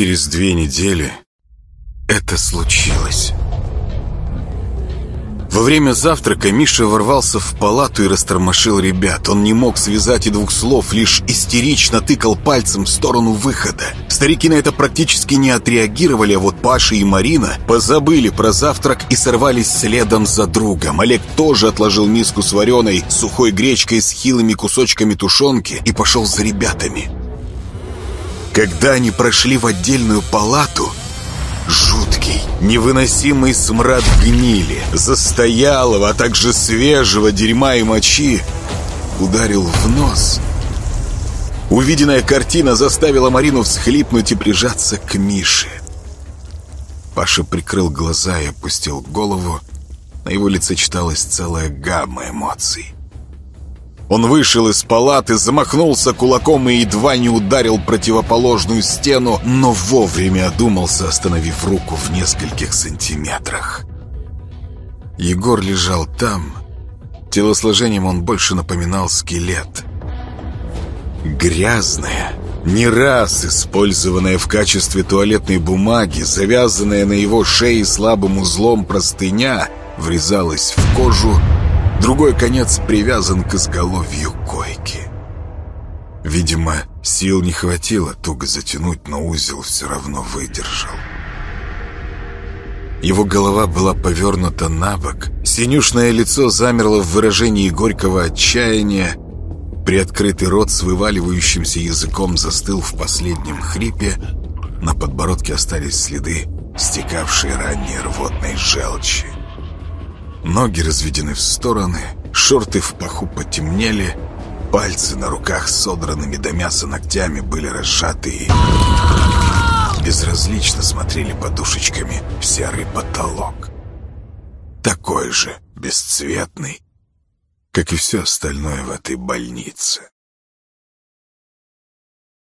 Через две недели это случилось. Во время завтрака Миша ворвался в палату и растормошил ребят. Он не мог связать и двух слов, лишь истерично тыкал пальцем в сторону выхода. Старики на это практически не отреагировали, а вот Паша и Марина позабыли про завтрак и сорвались следом за другом. Олег тоже отложил миску с вареной, сухой гречкой с хилыми кусочками тушенки и пошел за ребятами. Когда они прошли в отдельную палату, Жуткий, невыносимый смрад гнили, застоялого, а также свежего дерьма и мочи ударил в нос. Увиденная картина заставила Марину всхлипнуть и прижаться к Мише. Паша прикрыл глаза и опустил голову. На его лице читалась целая гамма эмоций. Он вышел из палаты, замахнулся кулаком и едва не ударил противоположную стену, но вовремя одумался, остановив руку в нескольких сантиметрах. Егор лежал там. Телосложением он больше напоминал скелет. Грязная, не раз использованная в качестве туалетной бумаги, завязанная на его шее слабым узлом простыня, врезалась в кожу, Другой конец привязан к изголовью койки. Видимо, сил не хватило туго затянуть, но узел все равно выдержал. Его голова была повернута на бок, синюшное лицо замерло в выражении горького отчаяния, приоткрытый рот с вываливающимся языком застыл в последнем хрипе, на подбородке остались следы, стекавшие ранее рвотной желчи. Ноги разведены в стороны, шорты в паху потемнели, пальцы на руках содранными до мяса ногтями были разжаты и безразлично смотрели подушечками в серый потолок. Такой же бесцветный, как и все остальное в этой больнице.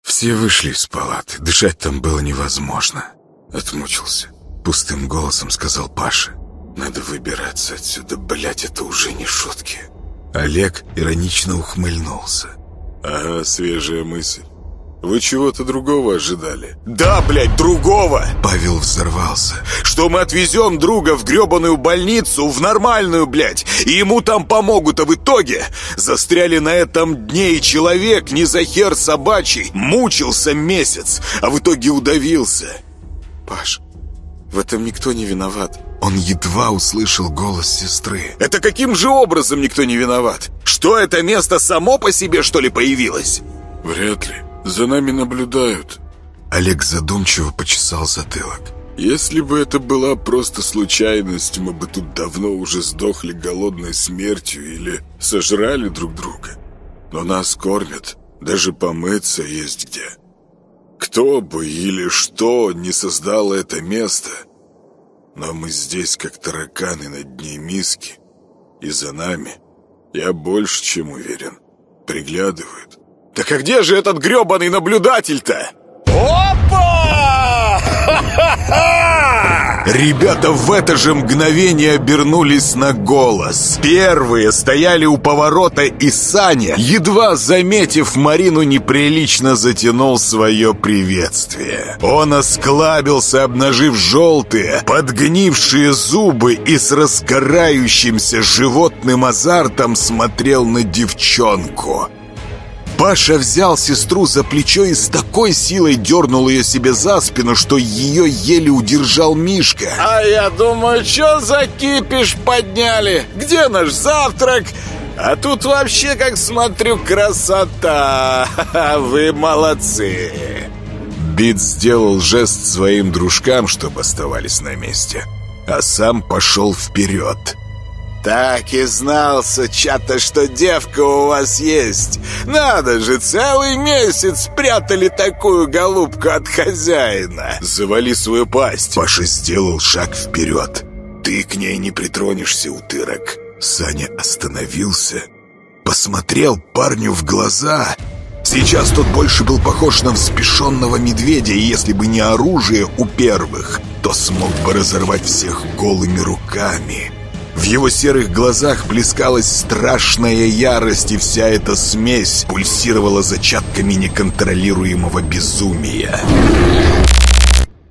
Все вышли из палаты, дышать там было невозможно. Отмучился. Пустым голосом сказал Паша. Надо выбираться отсюда, блять, это уже не шутки. Олег иронично ухмыльнулся. Ага, свежая мысль. Вы чего-то другого ожидали? Да, блядь, другого! Павел взорвался. Что мы отвезем друга в гребаную больницу, в нормальную, блядь, и ему там помогут, а в итоге застряли на этом дне, и человек, не за хер собачий, мучился месяц, а в итоге удавился. Паш, в этом никто не виноват. Он едва услышал голос сестры. «Это каким же образом никто не виноват? Что это место само по себе, что ли, появилось?» «Вряд ли. За нами наблюдают». Олег задумчиво почесал затылок. «Если бы это была просто случайность, мы бы тут давно уже сдохли голодной смертью или сожрали друг друга. Но нас кормят, даже помыться есть где. Кто бы или что не создало это место, но мы здесь как тараканы на дне миски, и за нами, я больше чем уверен, приглядывают. Так а где же этот гребаный наблюдатель-то? Опа! Ребята в это же мгновение обернулись на голос. Первые стояли у поворота, и Саня, едва заметив Марину, неприлично затянул свое приветствие. Он осклабился, обнажив желтые, подгнившие зубы и с раскарающимся животным азартом смотрел на девчонку. Паша взял сестру за плечо и с такой силой дернул ее себе за спину, что ее еле удержал Мишка. «А я думаю, что за кипиш подняли? Где наш завтрак?» А тут вообще, как смотрю, красота! Вы молодцы!» Бит сделал жест своим дружкам, чтобы оставались на месте, а сам пошел вперед. «Так и знал, сучата, что девка у вас есть. Надо же, целый месяц спрятали такую голубку от хозяина!» «Завали свою пасть!» Паша сделал шаг вперед. «Ты к ней не притронешься, утырок!» Саня остановился, посмотрел парню в глаза. Сейчас тот больше был похож на взбешенного медведя, и если бы не оружие у первых, то смог бы разорвать всех голыми руками. В его серых глазах плескалась страшная ярость, и вся эта смесь пульсировала зачатками неконтролируемого безумия.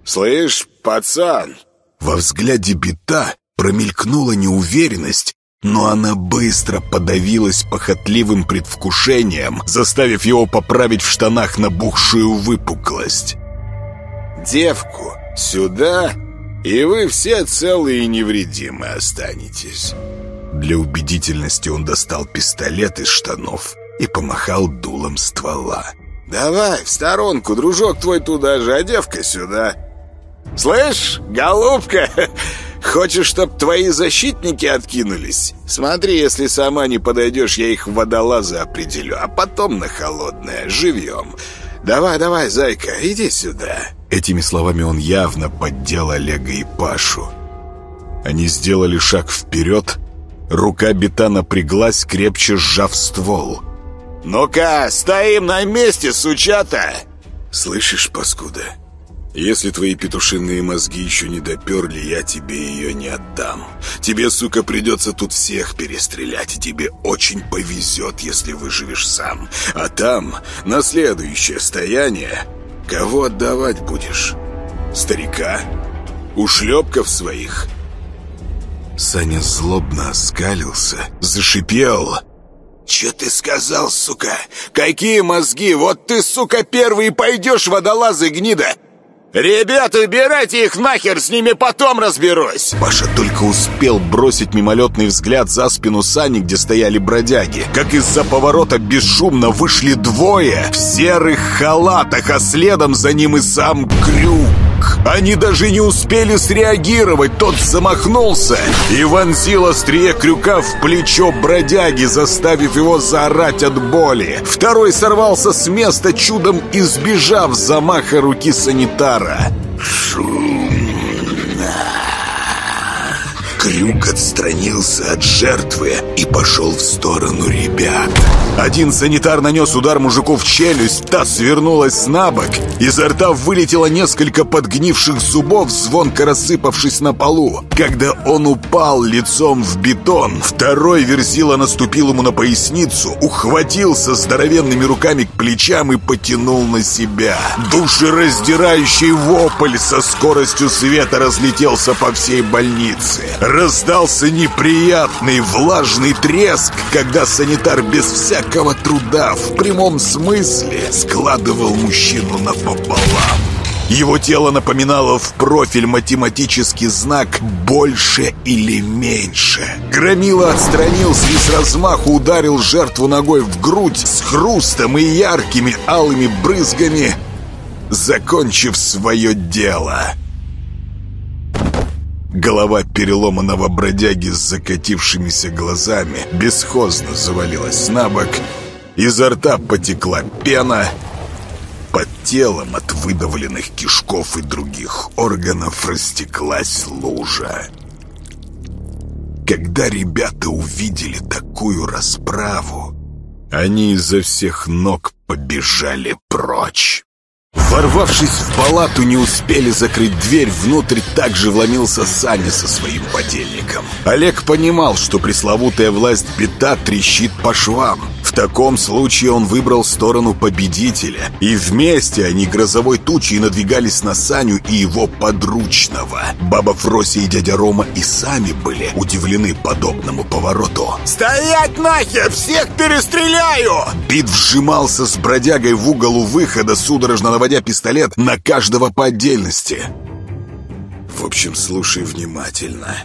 «Слышь, пацан!» Во взгляде бита промелькнула неуверенность, но она быстро подавилась похотливым предвкушением, заставив его поправить в штанах набухшую выпуклость. «Девку сюда, и вы все целые и невредимы останетесь». Для убедительности он достал пистолет из штанов и помахал дулом ствола. «Давай, в сторонку, дружок твой туда же, а девка сюда». «Слышь, голубка, хочешь, чтоб твои защитники откинулись? Смотри, если сама не подойдешь, я их в водолазы определю, а потом на холодное, живьем. Давай, давай, зайка, иди сюда». Этими словами он явно поддел Олега и Пашу. Они сделали шаг вперед, рука бита напряглась, крепче сжав ствол. «Ну-ка, стоим на месте, сучата!» «Слышишь, паскуда?» Если твои петушиные мозги еще не доперли, я тебе ее не отдам. Тебе, сука, придется тут всех перестрелять, и тебе очень повезет, если выживешь сам. А там, на следующее стояние, кого отдавать будешь? Старика? Ушлепков своих?» Саня злобно оскалился, зашипел. «Че ты сказал, сука? Какие мозги? Вот ты, сука, первый пойдешь, водолазы гнида! «Ребят, убирайте их нахер, с ними потом разберусь!» Паша только успел бросить мимолетный взгляд за спину Сани, где стояли бродяги. Как из-за поворота бесшумно вышли двое в серых халатах, а следом за ним и сам Крюк. Они даже не успели среагировать, тот замахнулся и вонзил острие крюка в плечо бродяги, заставив его заорать от боли. Второй сорвался с места, чудом избежав замаха руки санитара. Шумно. Крюк отстранился от жертвы и пошел в сторону ребят. Один санитар нанес удар мужику в челюсть, та свернулась на бок. Изо рта вылетело несколько подгнивших зубов, звонко рассыпавшись на полу. Когда он упал лицом в бетон, второй верзила наступил ему на поясницу, ухватился здоровенными руками к плечам и потянул на себя. Душераздирающий вопль со скоростью света разлетелся по всей больнице. Раздался неприятный влажный треск, когда санитар без всякого труда, в прямом смысле, складывал мужчину напополам. Его тело напоминало в профиль математический знак «больше или меньше». Громила отстранился и с размаху ударил жертву ногой в грудь с хрустом и яркими алыми брызгами, закончив свое дело. Голова переломанного бродяги с закатившимися глазами бесхозно завалилась на бок. Изо рта потекла пена. Под телом от выдавленных кишков и других органов растеклась лужа. Когда ребята увидели такую расправу, они изо всех ног побежали прочь. Ворвавшись в палату, не успели закрыть дверь, внутрь также вломился Саня со своим подельником. Олег понимал, что пресловутая власть бита трещит по швам. В таком случае он выбрал сторону победителя, и вместе они грозовой тучей надвигались на Саню и его подручного. Баба Фрося и дядя Рома и сами были удивлены подобному повороту. «Стоять нахер! Всех перестреляю!» Бит вжимался с бродягой в угол у выхода, судорожно наводя пистолет на каждого по отдельности. В общем, слушай внимательно.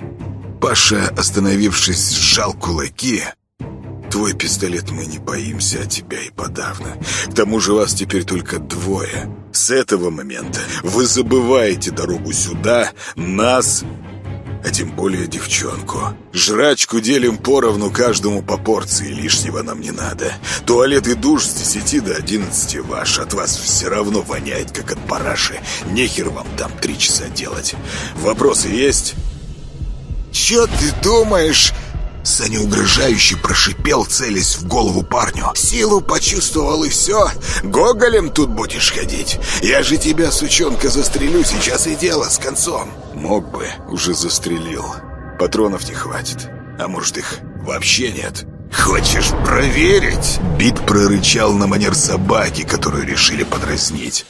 Паша, остановившись, сжал кулаки. Твой пистолет мы не боимся, а тебя и подавно. К тому же вас теперь только двое. С этого момента вы забываете дорогу сюда, нас а тем более девчонку. Жрачку делим поровну каждому по порции, лишнего нам не надо. Туалет и душ с 10 до 11 ваш, от вас все равно воняет, как от параши. Нехер вам там три часа делать. Вопросы есть? «Чё ты думаешь?» Саня угрожающе прошипел, целясь в голову парню. «Силу почувствовал и все. Гоголем тут будешь ходить. Я же тебя, сучонка, застрелю сейчас и дело с концом». Мог бы, уже застрелил. патронов не хватит. А может, их вообще нет? «Хочешь проверить?» Бит прорычал на манер собаки, которую решили подразнить.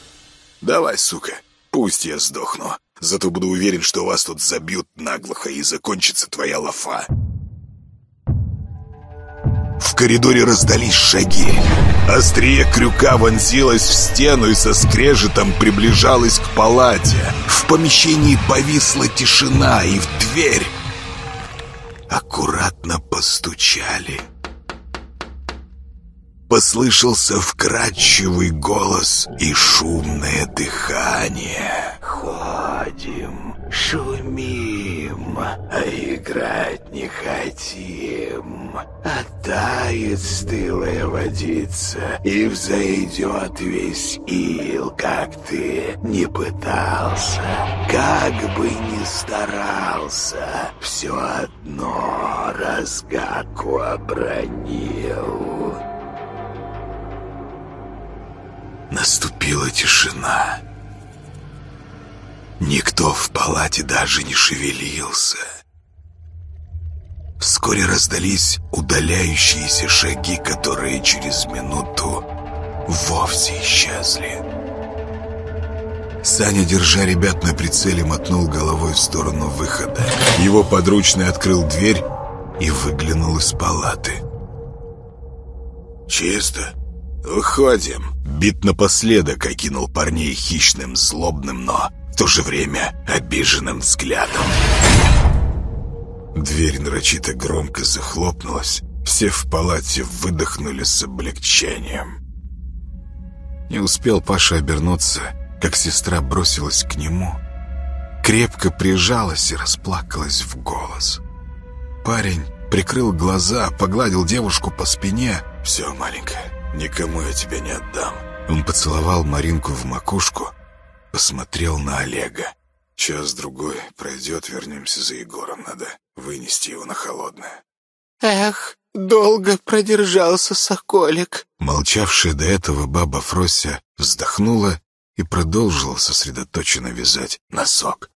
«Давай, сука, пусть я сдохну. Зато буду уверен, что вас тут забьют наглухо и закончится твоя лафа». В коридоре раздались шаги. Острие крюка вонзилось в стену и со скрежетом приближалось к палате. В помещении повисла тишина, и в дверь аккуратно постучали. Послышался вкрадчивый голос и шумное дыхание. «Ходим, шумим, а играть не хотим. Оттает стылая водица, и взойдет весь ил, как ты не пытался, как бы ни старался, все одно разгадку обронил». Наступила тишина. Никто в палате даже не шевелился. Вскоре раздались удаляющиеся шаги, которые через минуту вовсе исчезли. Саня, держа ребят на прицеле, мотнул головой в сторону выхода. Его подручный открыл дверь и выглянул из палаты. «Чисто. Уходим». Бит напоследок окинул парней хищным, злобным, но в то же время обиженным взглядом. Дверь нарочито громко захлопнулась. Все в палате выдохнули с облегчением. Не успел Паша обернуться, как сестра бросилась к нему. Крепко прижалась и расплакалась в голос. Парень прикрыл глаза, погладил девушку по спине. «Все, маленькая, никому я тебя не отдам». Он поцеловал Маринку в макушку, посмотрел на Олега. Час-другой пройдет, вернемся за Егором. Надо вынести его на холодное. «Эх, долго продержался соколик!» Молчавшая до этого баба Фрося вздохнула и продолжила сосредоточенно вязать носок.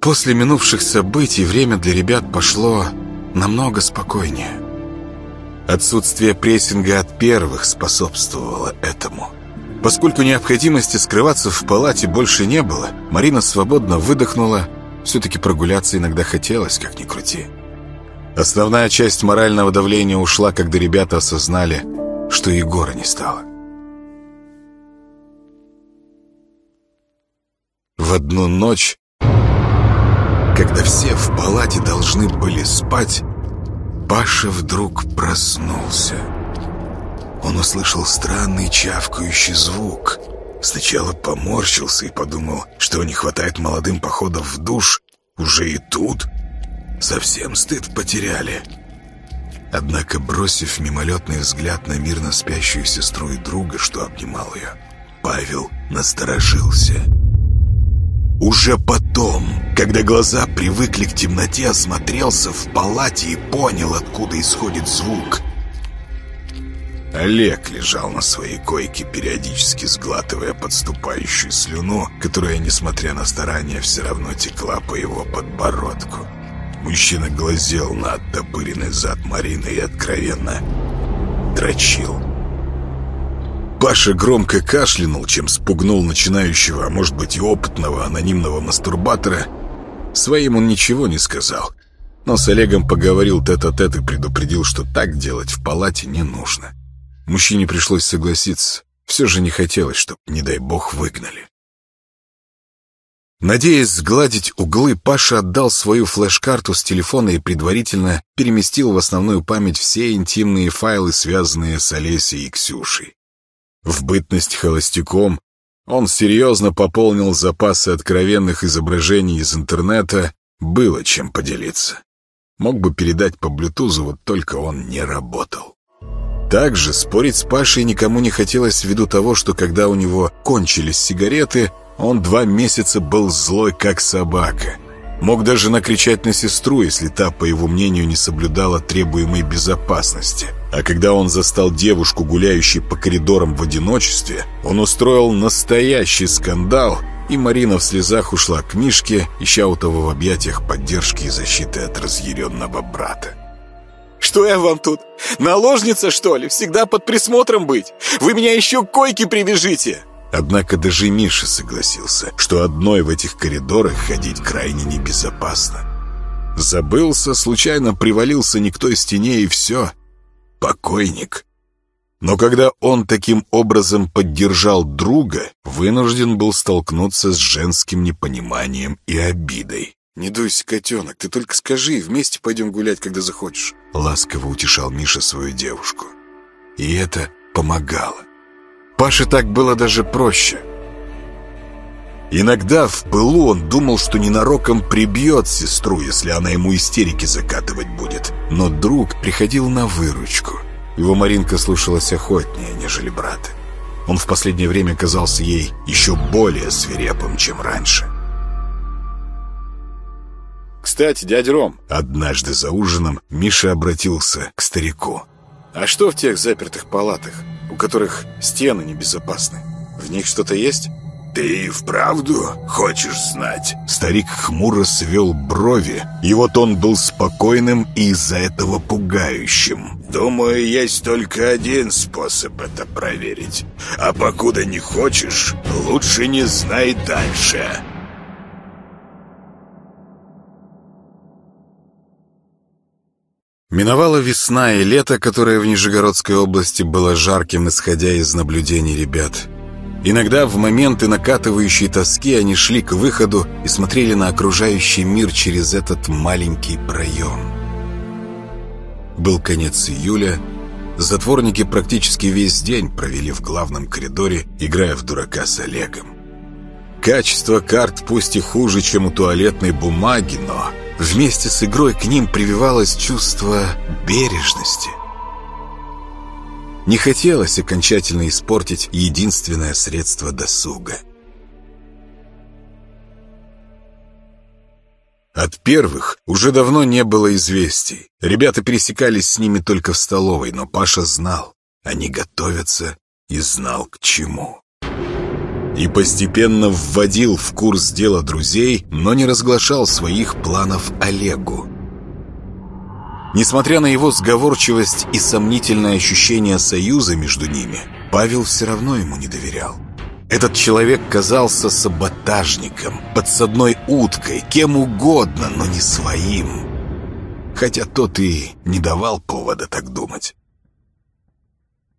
После минувших событий время для ребят пошло намного спокойнее. Отсутствие прессинга от первых способствовало этому. Поскольку необходимости скрываться в палате больше не было, Марина свободно выдохнула. Все-таки прогуляться иногда хотелось, как ни крути. Основная часть морального давления ушла, когда ребята осознали, что Егора не стало. В одну ночь, когда все в палате должны были спать, Паша вдруг проснулся. Он услышал странный чавкающий звук. Сначала поморщился и подумал, что не хватает молодым походов в душ. Уже и тут совсем стыд потеряли. Однако, бросив мимолетный взгляд на мирно спящую сестру и друга, что обнимал ее, Павел насторожился. Уже потом, когда глаза привыкли к темноте, осмотрелся в палате и понял, откуда исходит звук. Олег лежал на своей койке, периодически сглатывая подступающую слюну, которая, несмотря на старания, все равно текла по его подбородку. Мужчина глазел на оттопыренный зад Марины и откровенно дрочил. Паша громко кашлянул, чем спугнул начинающего, а может быть и опытного анонимного мастурбатора. Своим он ничего не сказал, но с Олегом поговорил тет-а-тет -тет и предупредил, что так делать в палате не нужно. Мужчине пришлось согласиться. Все же не хотелось, чтобы, не дай бог, выгнали. Надеясь сгладить углы, Паша отдал свою флеш-карту с телефона и предварительно переместил в основную память все интимные файлы, связанные с Олесей и Ксюшей. В бытность холостяком он серьезно пополнил запасы откровенных изображений из интернета, было чем поделиться. Мог бы передать по блютузу, вот только он не работал. Также спорить с Пашей никому не хотелось ввиду того, что когда у него кончились сигареты, он два месяца был злой, как собака. Мог даже накричать на сестру, если та, по его мнению, не соблюдала требуемой безопасности – а когда он застал девушку, гуляющей по коридорам в одиночестве, он устроил настоящий скандал и Марина в слезах ушла к Мишке, ища у того в объятиях поддержки и защиты от разъяренного брата. «Что я вам тут? Наложница, что ли? Всегда под присмотром быть? Вы меня еще к койке привяжите!» Однако даже Миша согласился, что одной в этих коридорах ходить крайне небезопасно. Забылся, случайно привалился не к той стене и все. Покойник. Но когда он таким образом поддержал друга, вынужден был столкнуться с женским непониманием и обидой. «Не дуйся, котенок, ты только скажи, вместе пойдем гулять, когда захочешь». Ласково утешал Миша свою девушку. И это помогало. Паше так было даже проще. Иногда в пылу он думал, что ненароком прибьет сестру, если она ему истерики закатывать будет. Но друг приходил на выручку — его Маринка слушалась охотнее, нежели брата. Он в последнее время казался ей еще более свирепым, чем раньше. «Кстати, дядя Ром...» Однажды за ужином Миша обратился к старику. «А что в тех запертых палатах, у которых стены небезопасны? В них что-то есть?» «Ты вправду хочешь знать?» Старик хмуро свел брови, и вот он был спокойным и из-за этого пугающим. «Думаю, есть только один способ это проверить. А покуда не хочешь, лучше не знай дальше». Миновала весна и лето, которое в Нижегородской области было жарким, исходя из наблюдений ребят. Иногда в моменты накатывающей тоски они шли к выходу и смотрели на окружающий мир через этот маленький проем. Был конец июля. Затворники практически весь день провели в главном коридоре, играя в дурака с Олегом. Качество карт пусть и хуже, чем у туалетной бумаги, но вместе с игрой к ним прививалось чувство бережности – не хотелось окончательно испортить единственное средство досуга. От первых уже давно не было известий. Ребята пересекались с ними только в столовой, но Паша знал, они готовятся и знал к чему. И постепенно вводил в курс дела друзей, но не разглашал своих планов Олегу. Несмотря на его сговорчивость и сомнительное ощущение союза между ними, Павел все равно ему не доверял. Этот человек казался саботажником, подсадной уткой, кем угодно, но не своим. Хотя тот и не давал повода так думать.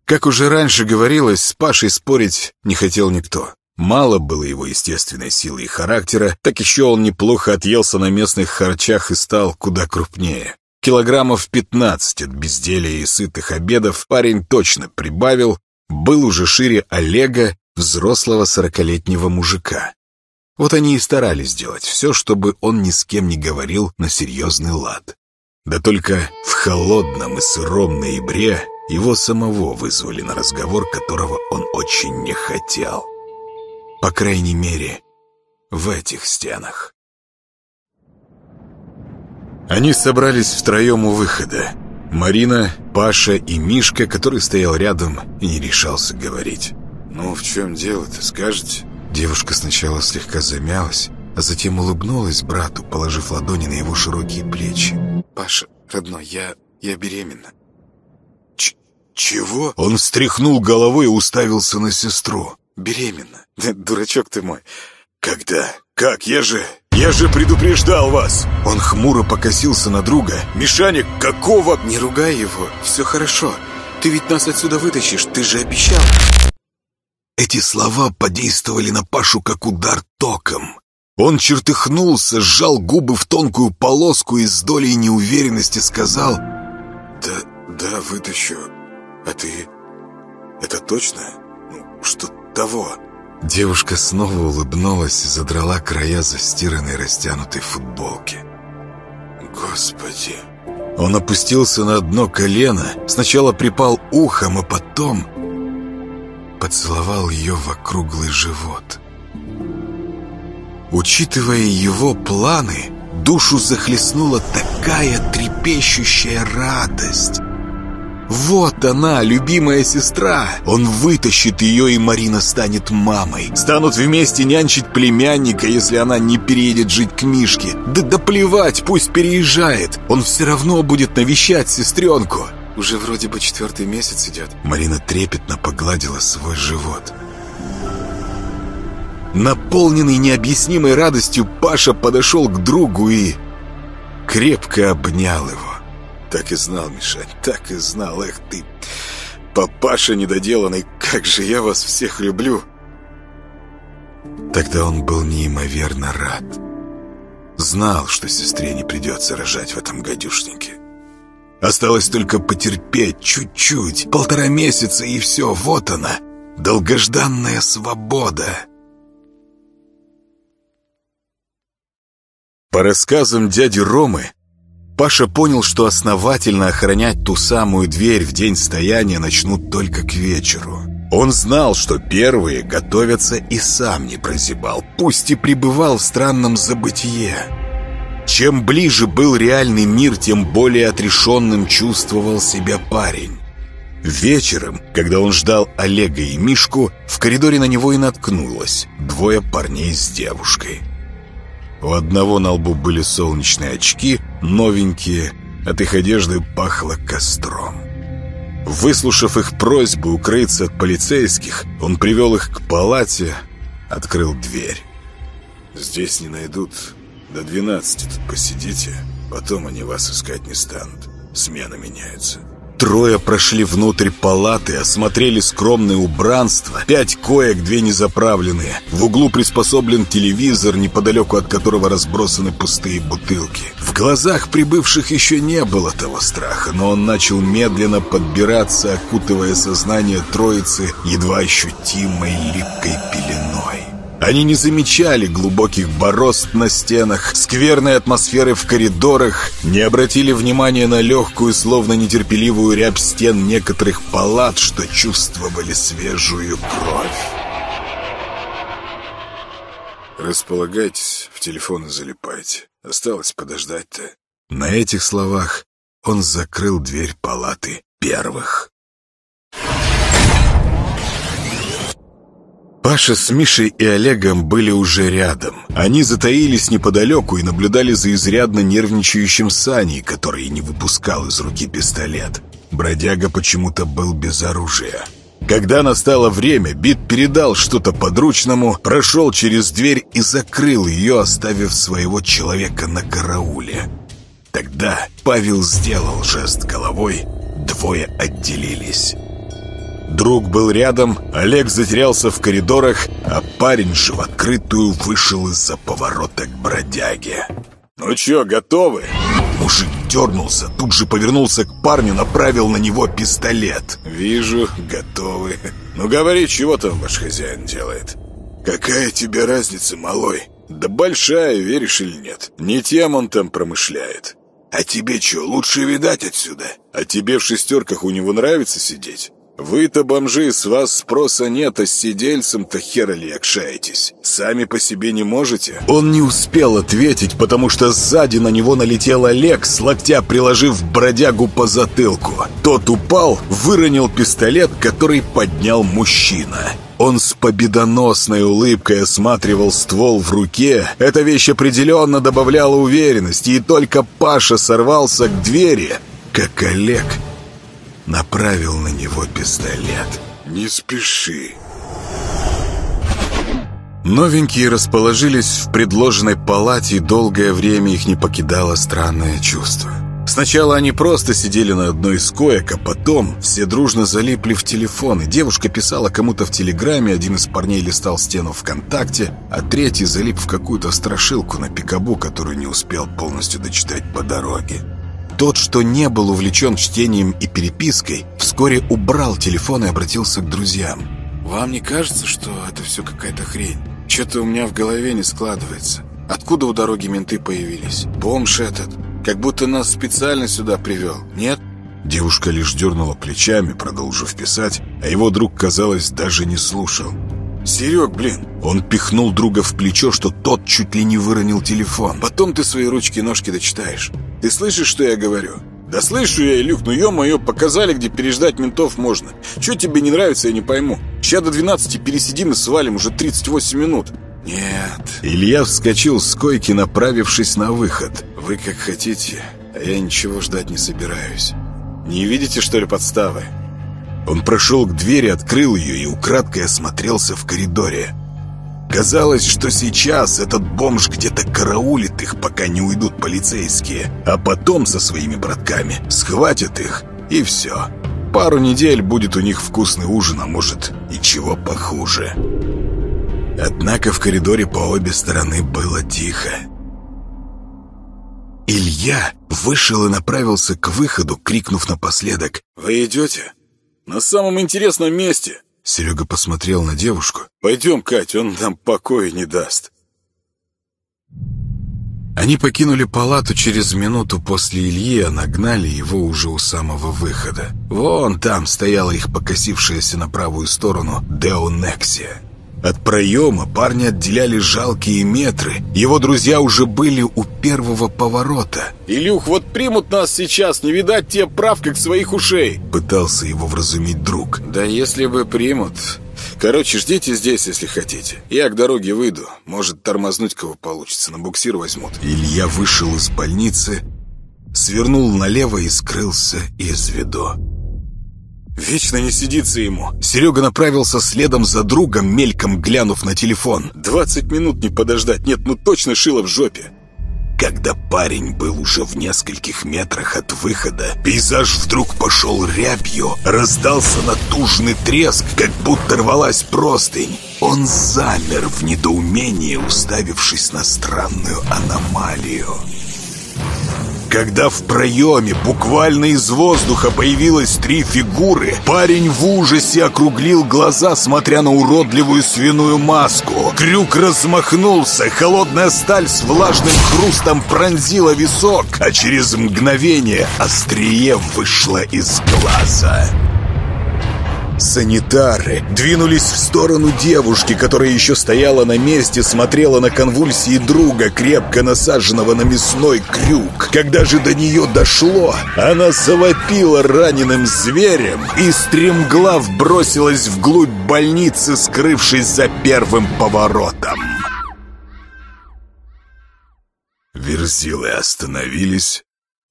Как уже раньше говорилось, с Пашей спорить не хотел никто. Мало было его естественной силы и характера, так еще он неплохо отъелся на местных харчах и стал куда крупнее. Килограммов 15 от безделия и сытых обедов парень точно прибавил, был уже шире Олега, взрослого сорокалетнего мужика. Вот они и старались сделать все, чтобы он ни с кем не говорил на серьезный лад. Да только в холодном и сыром ноябре его самого вызвали на разговор, которого он очень не хотел. По крайней мере, в этих стенах. Они собрались втроем у выхода. Марина, Паша и Мишка, который стоял рядом и не решался говорить. «Ну, в чем дело-то, скажете?» Девушка сначала слегка замялась, а затем улыбнулась брату, положив ладони на его широкие плечи. «Паша, родной, я... я беременна». Ч «Чего?» Он встряхнул головой и уставился на сестру. «Беременна. Дурачок ты мой. Когда? Как? Я же... «Я же предупреждал вас!» Он хмуро покосился на друга. «Мешаник, какого...» «Не ругай его, все хорошо. Ты ведь нас отсюда вытащишь, ты же обещал!» Эти слова подействовали на Пашу как удар током. Он чертыхнулся, сжал губы в тонкую полоску и с долей неуверенности сказал «Да, да, вытащу. А ты... это точно? Ну, что того?» Девушка снова улыбнулась и задрала края застиранной растянутой футболки. «Господи!» Он опустился на одно колено, сначала припал ухом, а потом поцеловал ее в округлый живот. Учитывая его планы, душу захлестнула такая трепещущая радость. Вот она, любимая сестра. Он вытащит ее, и Марина станет мамой. Станут вместе нянчить племянника, если она не переедет жить к Мишке. Да да плевать, пусть переезжает. Он все равно будет навещать сестренку. Уже вроде бы четвертый месяц идет. Марина трепетно погладила свой живот. Наполненный необъяснимой радостью, Паша подошел к другу и крепко обнял его. Так и знал, Мишань, так и знал. Эх ты, папаша недоделанный, как же я вас всех люблю. Тогда он был неимоверно рад. Знал, что сестре не придется рожать в этом гадюшнике. Осталось только потерпеть чуть-чуть, полтора месяца и все, вот она, долгожданная свобода. По рассказам дяди Ромы, Паша понял, что основательно охранять ту самую дверь в день стояния начнут только к вечеру. Он знал, что первые готовятся и сам не прозябал, пусть и пребывал в странном забытие. Чем ближе был реальный мир, тем более отрешенным чувствовал себя парень. Вечером, когда он ждал Олега и Мишку, в коридоре на него и наткнулось двое парней с девушкой. У одного на лбу были солнечные очки, новенькие, от их одежды пахло костром. Выслушав их просьбу укрыться от полицейских, он привел их к палате, открыл дверь. «Здесь не найдут. До двенадцати тут посидите, потом они вас искать не станут. Смена меняется». Трое прошли внутрь палаты, осмотрели скромное убранство. Пять коек, две незаправленные. В углу приспособлен телевизор, неподалеку от которого разбросаны пустые бутылки. В глазах прибывших еще не было того страха, но он начал медленно подбираться, окутывая сознание троицы едва ощутимой липкой пеленой. Они не замечали глубоких борозд на стенах, скверной атмосферы в коридорах, не обратили внимания на легкую, словно нетерпеливую рябь стен некоторых палат, что чувствовали свежую кровь. «Располагайтесь, в телефоны залипайте. Осталось подождать-то». На этих словах он закрыл дверь палаты первых. Паша с Мишей и Олегом были уже рядом. Они затаились неподалеку и наблюдали за изрядно нервничающим Саней, который не выпускал из руки пистолет. Бродяга почему-то был без оружия. Когда настало время, Бит передал что-то подручному, прошел через дверь и закрыл ее, оставив своего человека на карауле. Тогда Павел сделал жест головой, двое отделились. Друг был рядом, Олег затерялся в коридорах, а парень же в открытую вышел из-за поворота к бродяге. «Ну чё, готовы?» Мужик дернулся, тут же повернулся к парню, направил на него пистолет. «Вижу, готовы. Ну говори, чего там ваш хозяин делает?» «Какая тебе разница, малой?» «Да большая, веришь или нет? Не тем он там промышляет». «А тебе чё, лучше видать отсюда?» «А тебе в шестерках у него нравится сидеть?» Вы-то, бомжи, с вас спроса нет, а с сидельцем-то хера ли якшаетесь? Сами по себе не можете?» Он не успел ответить, потому что сзади на него налетел Олег, с локтя приложив бродягу по затылку. Тот упал, выронил пистолет, который поднял мужчина. Он с победоносной улыбкой осматривал ствол в руке. Эта вещь определенно добавляла уверенности, и только Паша сорвался к двери, как Олег направил на него пистолет. «Не спеши». Новенькие расположились в предложенной палате, и долгое время их не покидало странное чувство. Сначала они просто сидели на одной из коек, а потом все дружно залипли в телефоны. Девушка писала кому-то в Телеграме, один из парней листал стену ВКонтакте, а третий залип в какую-то страшилку на пикабу, которую не успел полностью дочитать по дороге. Тот, что не был увлечен чтением и перепиской, вскоре убрал телефон и обратился к друзьям. «Вам не кажется, что это все какая-то хрень? Что-то у меня в голове не складывается. Откуда у дороги менты появились? Бомж этот. Как будто нас специально сюда привел. Нет?» Девушка лишь дернула плечами, продолжив писать, а его друг, казалось, даже не слушал. «Серег, блин!» Он пихнул друга в плечо, что тот чуть ли не выронил телефон. «Потом ты свои ручки-ножки дочитаешь. Ты слышишь, что я говорю? Да слышу я, Илюх, ну ё-моё, показали, где переждать ментов можно. Чё тебе не нравится, я не пойму. Сейчас до 12 пересидим и свалим, уже 38 минут. Нет. Илья вскочил с койки, направившись на выход. Вы как хотите, а я ничего ждать не собираюсь. Не видите, что ли, подставы? Он прошел к двери, открыл ее и украдкой осмотрелся в коридоре. Казалось, что сейчас этот бомж где-то караулит их, пока не уйдут полицейские, а потом со своими братками схватят их, и все. Пару недель будет у них вкусный ужин, а может и чего похуже. Однако в коридоре по обе стороны было тихо. Илья вышел и направился к выходу, крикнув напоследок «Вы идете?» «На самом интересном месте!» Серега посмотрел на девушку. «Пойдем, Кать, он нам покоя не даст». Они покинули палату через минуту после Ильи, а нагнали его уже у самого выхода. Вон там стояла их покосившаяся на правую сторону Деонексия. От проема парня отделяли жалкие метры. Его друзья уже были у первого поворота. «Илюх, вот примут нас сейчас, не видать тебе прав, как своих ушей!» Пытался его вразумить друг. «Да если бы примут...» «Короче, ждите здесь, если хотите. Я к дороге выйду. Может, тормознуть кого получится, на буксир возьмут». Илья вышел из больницы, свернул налево и скрылся из виду. Вечно не сидится ему. Серега направился следом за другом, мельком глянув на телефон. «Двадцать минут не подождать. Нет, ну точно шило в жопе». Когда парень был уже в нескольких метрах от выхода, пейзаж вдруг пошел рябью, раздался натужный треск, как будто рвалась простынь. Он замер в недоумении, уставившись на странную аномалию. Когда в проеме буквально из воздуха появилось три фигуры, парень в ужасе округлил глаза, смотря на уродливую свиную маску. Крюк размахнулся, холодная сталь с влажным хрустом пронзила висок, а через мгновение острие вышло из глаза. Санитары двинулись в сторону девушки, которая еще стояла на месте, смотрела на конвульсии друга, крепко насаженного на мясной крюк. Когда же до нее дошло, она завопила раненым зверем и стремглав бросилась вглубь больницы, скрывшись за первым поворотом. Верзилы остановились,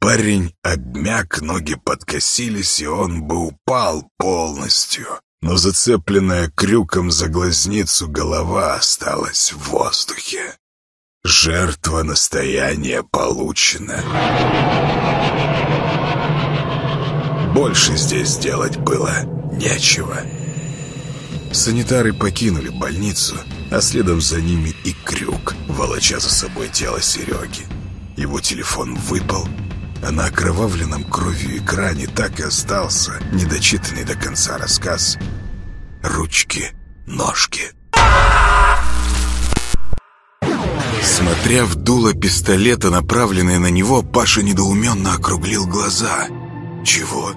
Парень обмяк, ноги подкосились, и он бы упал полностью. Но зацепленная крюком за глазницу голова осталась в воздухе. Жертва настояния получена. Больше здесь делать было нечего. Санитары покинули больницу, а следом за ними и крюк, волоча за собой тело Сереги. Его телефон выпал, а на окровавленном кровью экране так и остался недочитанный до конца рассказ «Ручки, ножки». Смотря в дуло пистолета, направленное на него, Паша недоуменно округлил глаза. «Чего?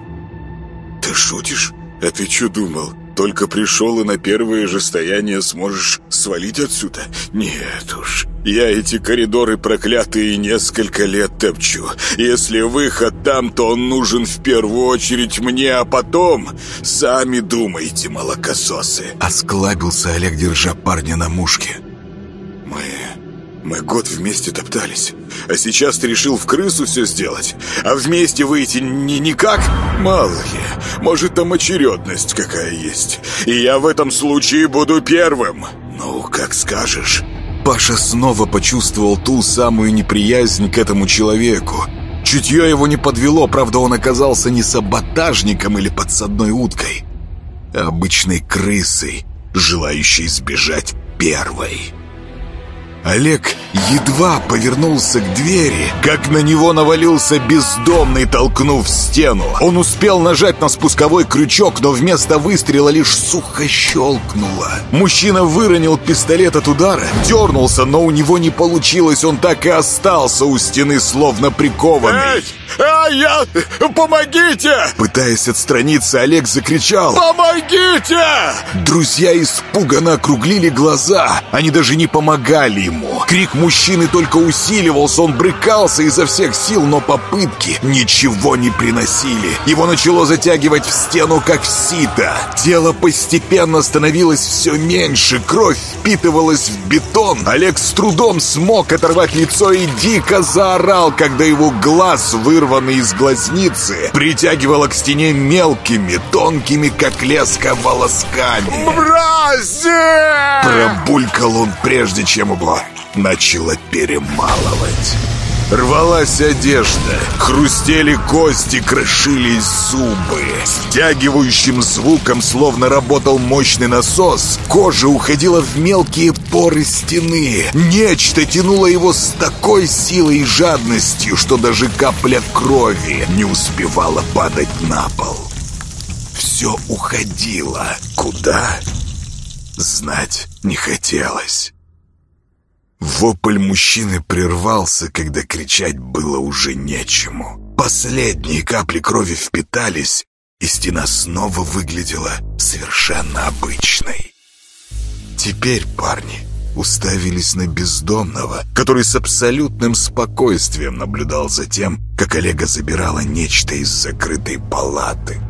Ты шутишь? А ты что думал? Только пришел и на первое же стояние сможешь свалить отсюда? Нет уж, я эти коридоры проклятые несколько лет топчу. Если выход там, то он нужен в первую очередь мне, а потом сами думайте, молокососы. Осклабился Олег, держа парня на мушке. Мы... мы год вместе топтались. А сейчас ты решил в крысу все сделать? А вместе выйти ни никак? Мало ли, может там очередность какая есть. И я в этом случае буду первым. Ну, как скажешь. Паша снова почувствовал ту самую неприязнь к этому человеку. Чутье его не подвело, правда, он оказался не саботажником или подсадной уткой, а обычной крысой, желающей сбежать первой. Олег едва повернулся к двери, как на него навалился бездомный, толкнув стену. Он успел нажать на спусковой крючок, но вместо выстрела лишь сухо щелкнуло. Мужчина выронил пистолет от удара, дернулся, но у него не получилось, он так и остался у стены, словно прикованный. «Эй! А, я... Помогите!» Пытаясь отстраниться, Олег закричал. «Помогите!» Друзья испуганно округлили глаза. Они даже не помогали ему. Крик мужчины только усиливался, он брыкался изо всех сил, но попытки ничего не приносили. Его начало затягивать в стену, как сито. Тело постепенно становилось все меньше, кровь впитывалась в бетон. Олег с трудом смог оторвать лицо и дико заорал, когда его глаз, вырванный из глазницы, притягивало к стене мелкими, тонкими, как леска, волосками. «Мрази!» Пробулькал он, прежде чем его начало перемалывать. Рвалась одежда, хрустели кости, крошились зубы. Стягивающим звуком словно работал мощный насос. Кожа уходила в мелкие поры стены. Нечто тянуло его с такой силой и жадностью, что даже капля крови не успевала падать на пол. Все уходило. Куда? Знать не хотелось. Вопль мужчины прервался, когда кричать было уже нечему. Последние капли крови впитались, и стена снова выглядела совершенно обычной. Теперь парни уставились на бездомного, который с абсолютным спокойствием наблюдал за тем, как Олега забирала нечто из закрытой палаты.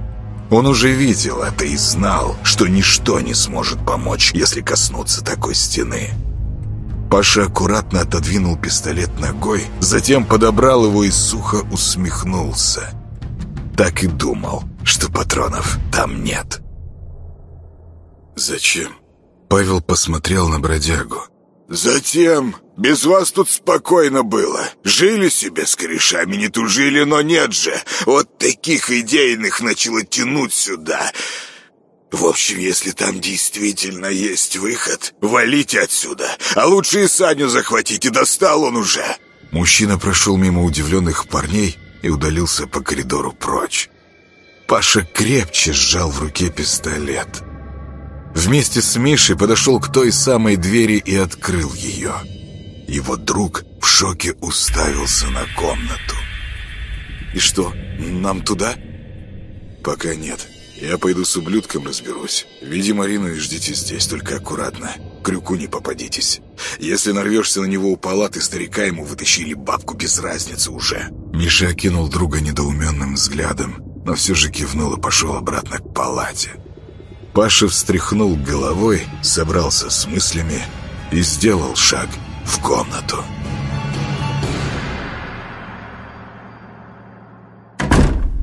Он уже видел это и знал, что ничто не сможет помочь, если коснуться такой стены. Паша аккуратно отодвинул пистолет ногой, затем подобрал его и сухо усмехнулся. Так и думал, что патронов там нет. «Зачем?» Павел посмотрел на бродягу. «Затем без вас тут спокойно было. Жили себе с корешами, не тужили, но нет же. Вот таких идейных начало тянуть сюда. В общем, если там действительно есть выход, валите отсюда. А лучше и Саню захватите, достал он уже». Мужчина прошел мимо удивленных парней и удалился по коридору прочь. Паша крепче сжал в руке пистолет. Вместе с Мишей подошел к той самой двери и открыл ее. Его друг в шоке уставился на комнату. «И что, нам туда?» «Пока нет. Я пойду с ублюдком разберусь. Веди Марину и ждите здесь, только аккуратно. Крюку не попадитесь. Если нарвешься на него у палаты, старика ему вытащили бабку без разницы уже». Миша окинул друга недоуменным взглядом, но все же кивнул и пошел обратно к палате. Паша встряхнул головой, собрался с мыслями и сделал шаг в комнату.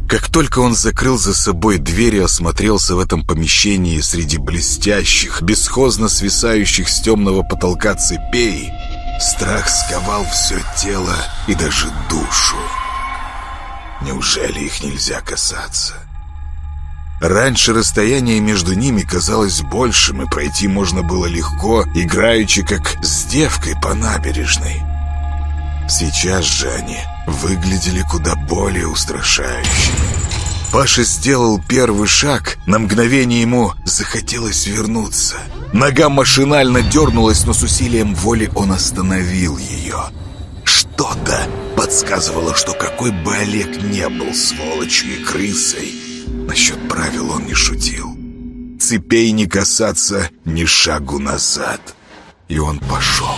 Как только он закрыл за собой дверь и осмотрелся в этом помещении среди блестящих, бесхозно свисающих с темного потолка цепей, страх сковал все тело и даже душу. Неужели их нельзя касаться? Раньше расстояние между ними казалось большим, и пройти можно было легко, играючи как с девкой по набережной. Сейчас же они выглядели куда более устрашающими. Паша сделал первый шаг, на мгновение ему захотелось вернуться. Нога машинально дернулась, но с усилием воли он остановил ее. Что-то подсказывало, что какой бы Олег не был сволочью и крысой, насчет правил он не шутил. Цепей не касаться, ни шагу назад. И он пошел.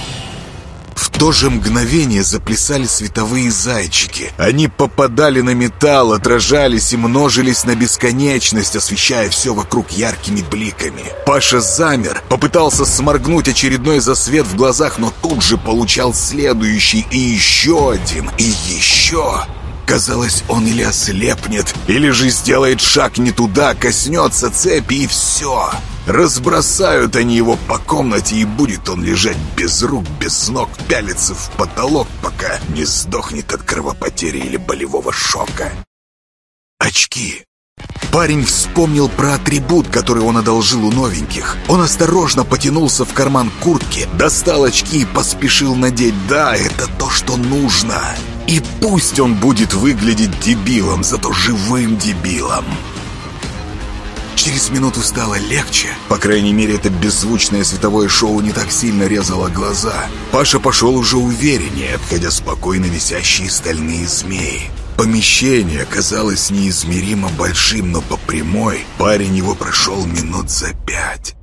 В то же мгновение заплясали световые зайчики. Они попадали на металл, отражались и множились на бесконечность, освещая все вокруг яркими бликами. Паша замер, попытался сморгнуть очередной засвет в глазах, но тут же получал следующий и еще один, и еще... Казалось, он или ослепнет, или же сделает шаг не туда, коснется цепи и все. Разбросают они его по комнате, и будет он лежать без рук, без ног, пялиться в потолок, пока не сдохнет от кровопотери или болевого шока. Очки. Парень вспомнил про атрибут, который он одолжил у новеньких. Он осторожно потянулся в карман куртки, достал очки и поспешил надеть. Да, это то, что нужно. И пусть он будет выглядеть дебилом, зато живым дебилом. Через минуту стало легче. По крайней мере, это беззвучное световое шоу не так сильно резало глаза. Паша пошел уже увереннее, обходя спокойно висящие стальные змеи. Помещение казалось неизмеримо большим, но по прямой парень его прошел минут за пять.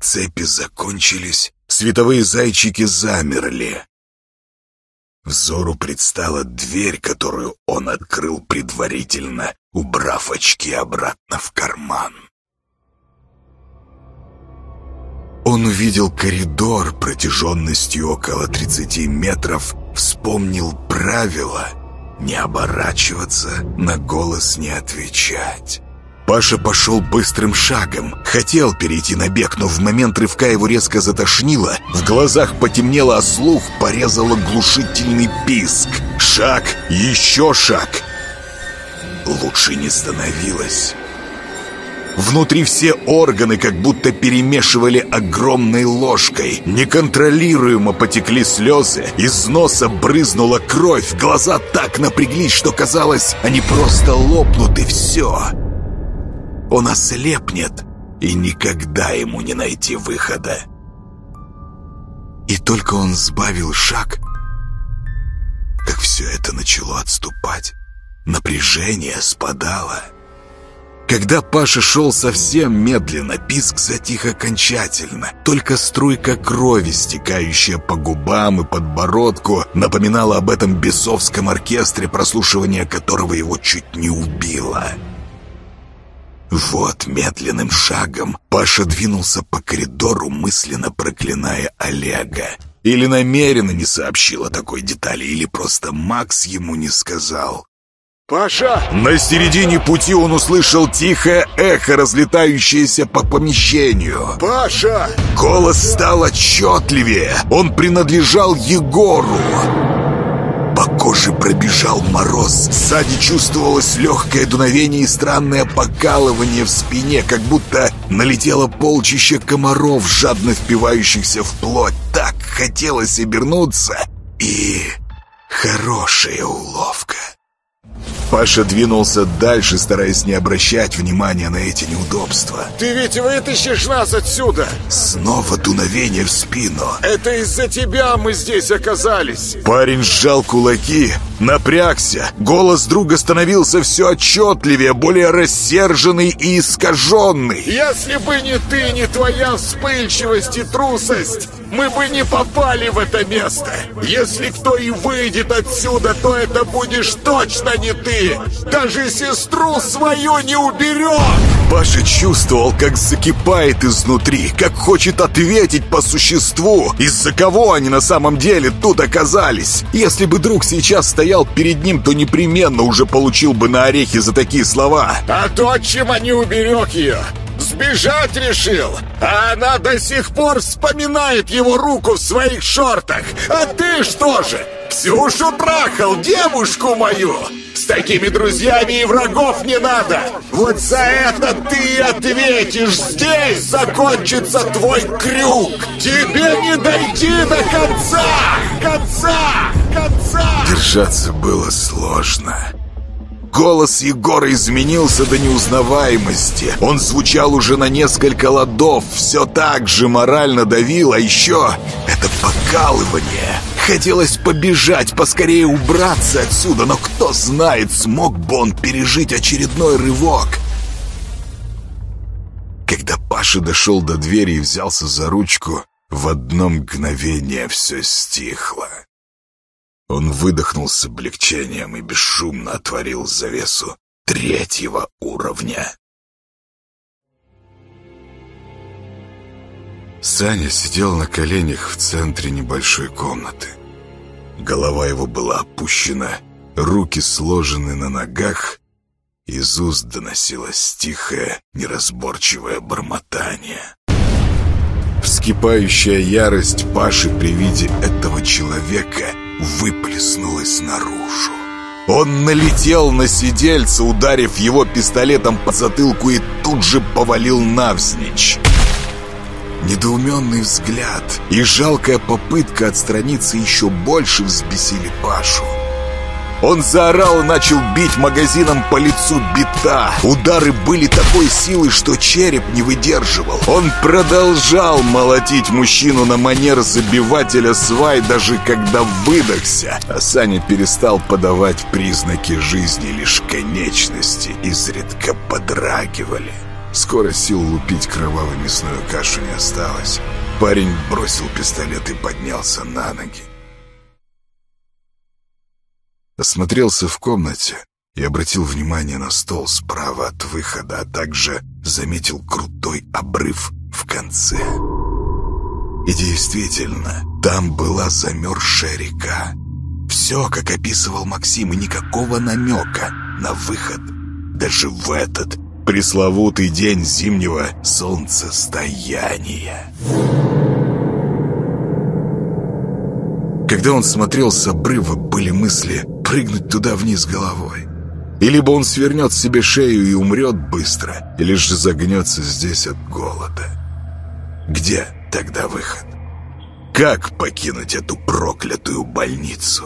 Цепи закончились, Световые зайчики замерли. Взору предстала дверь, которую он открыл предварительно, убрав очки обратно в карман. Он увидел коридор протяженностью около 30 метров, вспомнил правила не оборачиваться, на голос не отвечать. Паша пошел быстрым шагом. Хотел перейти на бег, но в момент рывка его резко затошнило. В глазах потемнело, а слух порезало глушительный писк. Шаг, еще шаг. Лучше не становилось. Внутри все органы как будто перемешивали огромной ложкой. Неконтролируемо потекли слезы, из носа брызнула кровь, глаза так напряглись, что казалось, они просто лопнут и все. Он ослепнет, и никогда ему не найти выхода. И только он сбавил шаг, как все это начало отступать. Напряжение спадало. Когда Паша шел совсем медленно, писк затих окончательно. Только струйка крови, стекающая по губам и подбородку, напоминала об этом бесовском оркестре, прослушивание которого его чуть не убило. Вот медленным шагом Паша двинулся по коридору, мысленно проклиная Олега. Или намеренно не сообщил о такой детали, или просто Макс ему не сказал. «Паша!» На середине пути он услышал тихое эхо, разлетающееся по помещению. «Паша!» Голос стал отчетливее. Он принадлежал Егору. По коже пробежал мороз. Сзади чувствовалось легкое дуновение и странное покалывание в спине, как будто налетело полчище комаров, жадно впивающихся в плоть. Так хотелось обернуться. И хорошая уловка. Паша двинулся дальше, стараясь не обращать внимания на эти неудобства. «Ты ведь вытащишь нас отсюда!» Снова дуновение в спину. «Это из-за тебя мы здесь оказались!» Парень сжал кулаки, напрягся. Голос друга становился все отчетливее, более рассерженный и искаженный. «Если бы не ты, не твоя вспыльчивость и трусость, мы бы не попали в это место! Если кто и выйдет отсюда, то это будешь точно не ты! Даже сестру свою не уберет!» Паша чувствовал, как закипает изнутри, как хочет ответить по существу, из-за кого они на самом деле тут оказались. Если бы друг сейчас стоял перед ним, то непременно уже получил бы на орехи за такие слова. «А то, чем они уберег ее!» Сбежать решил, а она до сих пор вспоминает его руку в своих шортах. А ты что же, Ксюшу трахал, девушку мою? С такими друзьями и врагов не надо. Вот за это ты ответишь. Здесь закончится твой крюк. Тебе не дойти до конца, конца, конца. Держаться было сложно. Голос Егора изменился до неузнаваемости. Он звучал уже на несколько ладов, все так же морально давил, а еще это покалывание. Хотелось побежать, поскорее убраться отсюда, но кто знает, смог бы он пережить очередной рывок. Когда Паша дошел до двери и взялся за ручку, в одно мгновение все стихло. Он выдохнул с облегчением и бесшумно отворил завесу третьего уровня. Саня сидел на коленях в центре небольшой комнаты. Голова его была опущена, руки сложены на ногах, из уст доносилось тихое, неразборчивое бормотание. Вскипающая ярость Паши при виде этого человека выплеснулась наружу. Он налетел на сидельца, ударив его пистолетом по затылку и тут же повалил навзничь. Недоуменный взгляд и жалкая попытка отстраниться еще больше взбесили Пашу. Он заорал и начал бить магазином по лицу бита. Удары были такой силы, что череп не выдерживал. Он продолжал молотить мужчину на манер забивателя свай, даже когда выдохся. А Саня перестал подавать признаки жизни, лишь конечности изредка подрагивали. Скоро сил лупить кровавую мясную кашу не осталось. Парень бросил пистолет и поднялся на ноги. Осмотрелся в комнате и обратил внимание на стол справа от выхода, а также заметил крутой обрыв в конце. И действительно, там была замерзшая река. Все, как описывал Максим, и никакого намека на выход. Даже в этот пресловутый день зимнего солнцестояния. Когда он смотрел с обрыва, были мысли прыгнуть туда вниз головой. И либо он свернет себе шею и умрет быстро, или же загнется здесь от голода. Где тогда выход? Как покинуть эту проклятую больницу?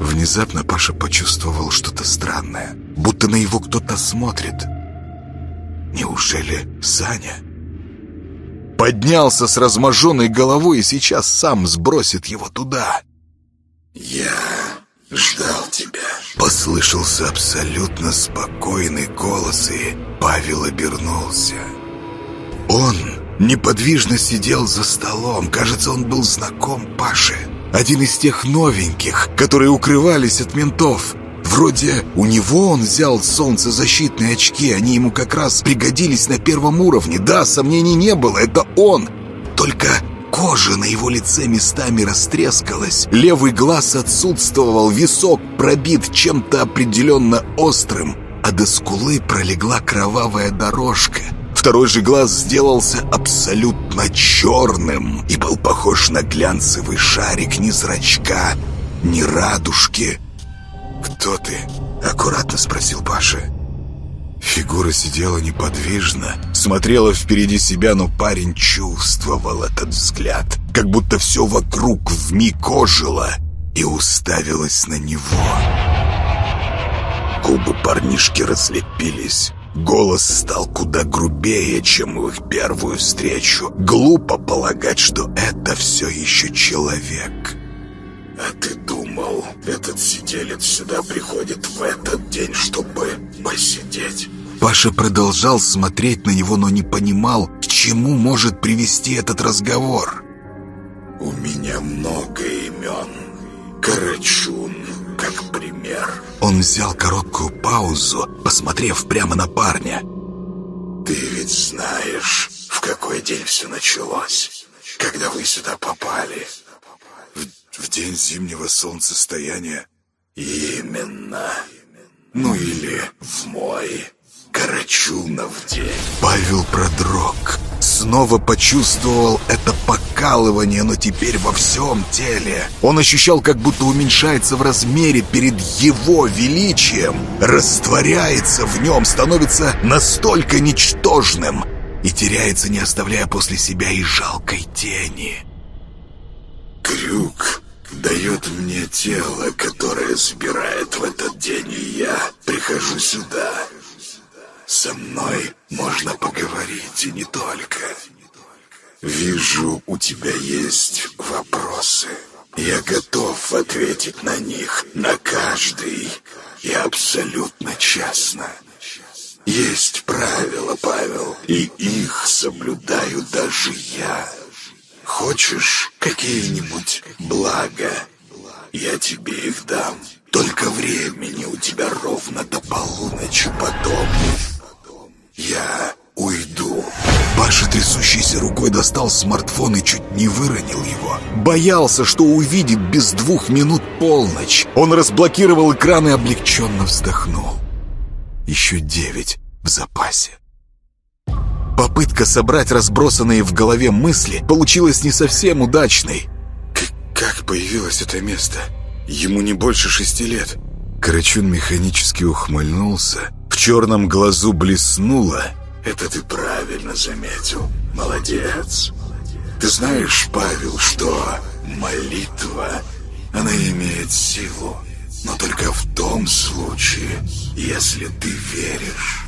Внезапно Паша почувствовал что-то странное, будто на его кто-то смотрит. Неужели Саня? Поднялся с разможенной головой и сейчас сам сбросит его туда. «Я ждал тебя», — послышался абсолютно спокойный голос, и Павел обернулся. Он неподвижно сидел за столом. Кажется, он был знаком Паше. Один из тех новеньких, которые укрывались от ментов. Вроде у него он взял солнцезащитные очки, они ему как раз пригодились на первом уровне. Да, сомнений не было, это он. Только кожа на его лице местами растрескалась, левый глаз отсутствовал, висок пробит чем-то определенно острым, а до скулы пролегла кровавая дорожка — Второй же глаз сделался абсолютно черным и был похож на глянцевый шарик ни зрачка, ни радужки. «Кто ты?» — аккуратно спросил Паша. Фигура сидела неподвижно, смотрела впереди себя, но парень чувствовал этот взгляд, как будто все вокруг вмиг ожило и уставилось на него. Губы парнишки разлепились. Голос стал куда грубее, чем в их первую встречу. Глупо полагать, что это все еще человек. «А ты думал, этот сиделец сюда приходит в этот день, чтобы посидеть?» Паша продолжал смотреть на него, но не понимал, к чему может привести этот разговор. «У меня много имен. Карачун, как пример». Он взял короткую паузу, посмотрев прямо на парня. «Ты ведь знаешь, в какой день все началось, когда вы сюда попали?» «В, в день зимнего солнцестояния?» «Именно. Ну или в мой Карачунов день». Павел продрог. Снова почувствовал это покалывание, но теперь во всем теле. Он ощущал, как будто уменьшается в размере перед его величием, растворяется в нем, становится настолько ничтожным и теряется, не оставляя после себя и жалкой тени. «Крюк дает мне тело, которое собирает в этот день, и я прихожу сюда». Со мной можно поговорить и не только. Вижу, у тебя есть вопросы. Я готов ответить на них, на каждый, и абсолютно честно. Есть правила, Павел, и их соблюдаю даже я. Хочешь какие-нибудь блага? Я тебе их дам. Только времени у тебя ровно до полуночи потом. Я уйду. Паша трясущейся рукой достал смартфон и чуть не выронил его. Боялся, что увидит без двух минут полночь. Он разблокировал экран и облегченно вздохнул. Еще девять в запасе. Попытка собрать разбросанные в голове мысли получилась не совсем удачной. «Как появилось это место? Ему не больше шести лет». Карачун механически ухмыльнулся черном глазу блеснуло. «Это ты правильно заметил. Молодец. Ты знаешь, Павел, что молитва, она имеет силу, но только в том случае, если ты веришь.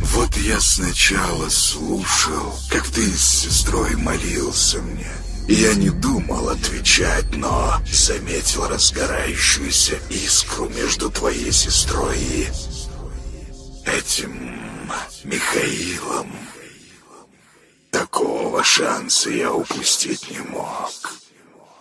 Вот я сначала слушал, как ты с сестрой молился мне». Я не думал отвечать, но заметил разгорающуюся искру между твоей сестрой и этим Михаилом. Такого шанса я упустить не мог.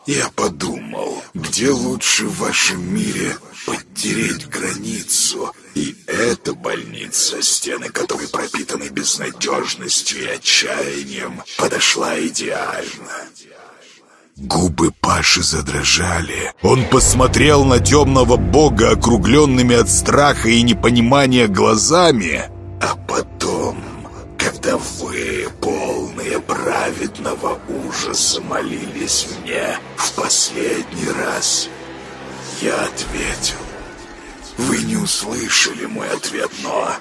Я подумал, где лучше в вашем мире подтереть границу. И эта больница, стены которой пропитаны безнадежностью и отчаянием, подошла идеально. Губы Паши задрожали. Он посмотрел на темного бога округленными от страха и непонимания глазами. А потом, когда вы, полные праведного ужаса, молились мне в последний раз, я ответил. Вы не услышали мой ответ, но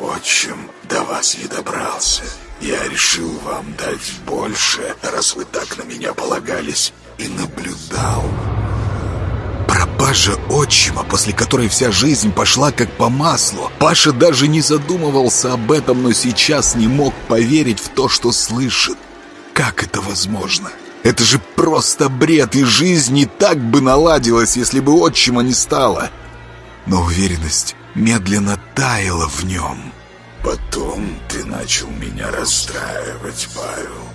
отчим до вас не добрался. Я решил вам дать больше, раз вы так на меня полагались, и наблюдал. Пропажа отчима, после которой вся жизнь пошла как по маслу. Паша даже не задумывался об этом, но сейчас не мог поверить в то, что слышит. Как это возможно? Это же просто бред, и жизнь не так бы наладилась, если бы отчима не стало. Но уверенность медленно таяла в нем. Потом ты начал меня расстраивать, Павел.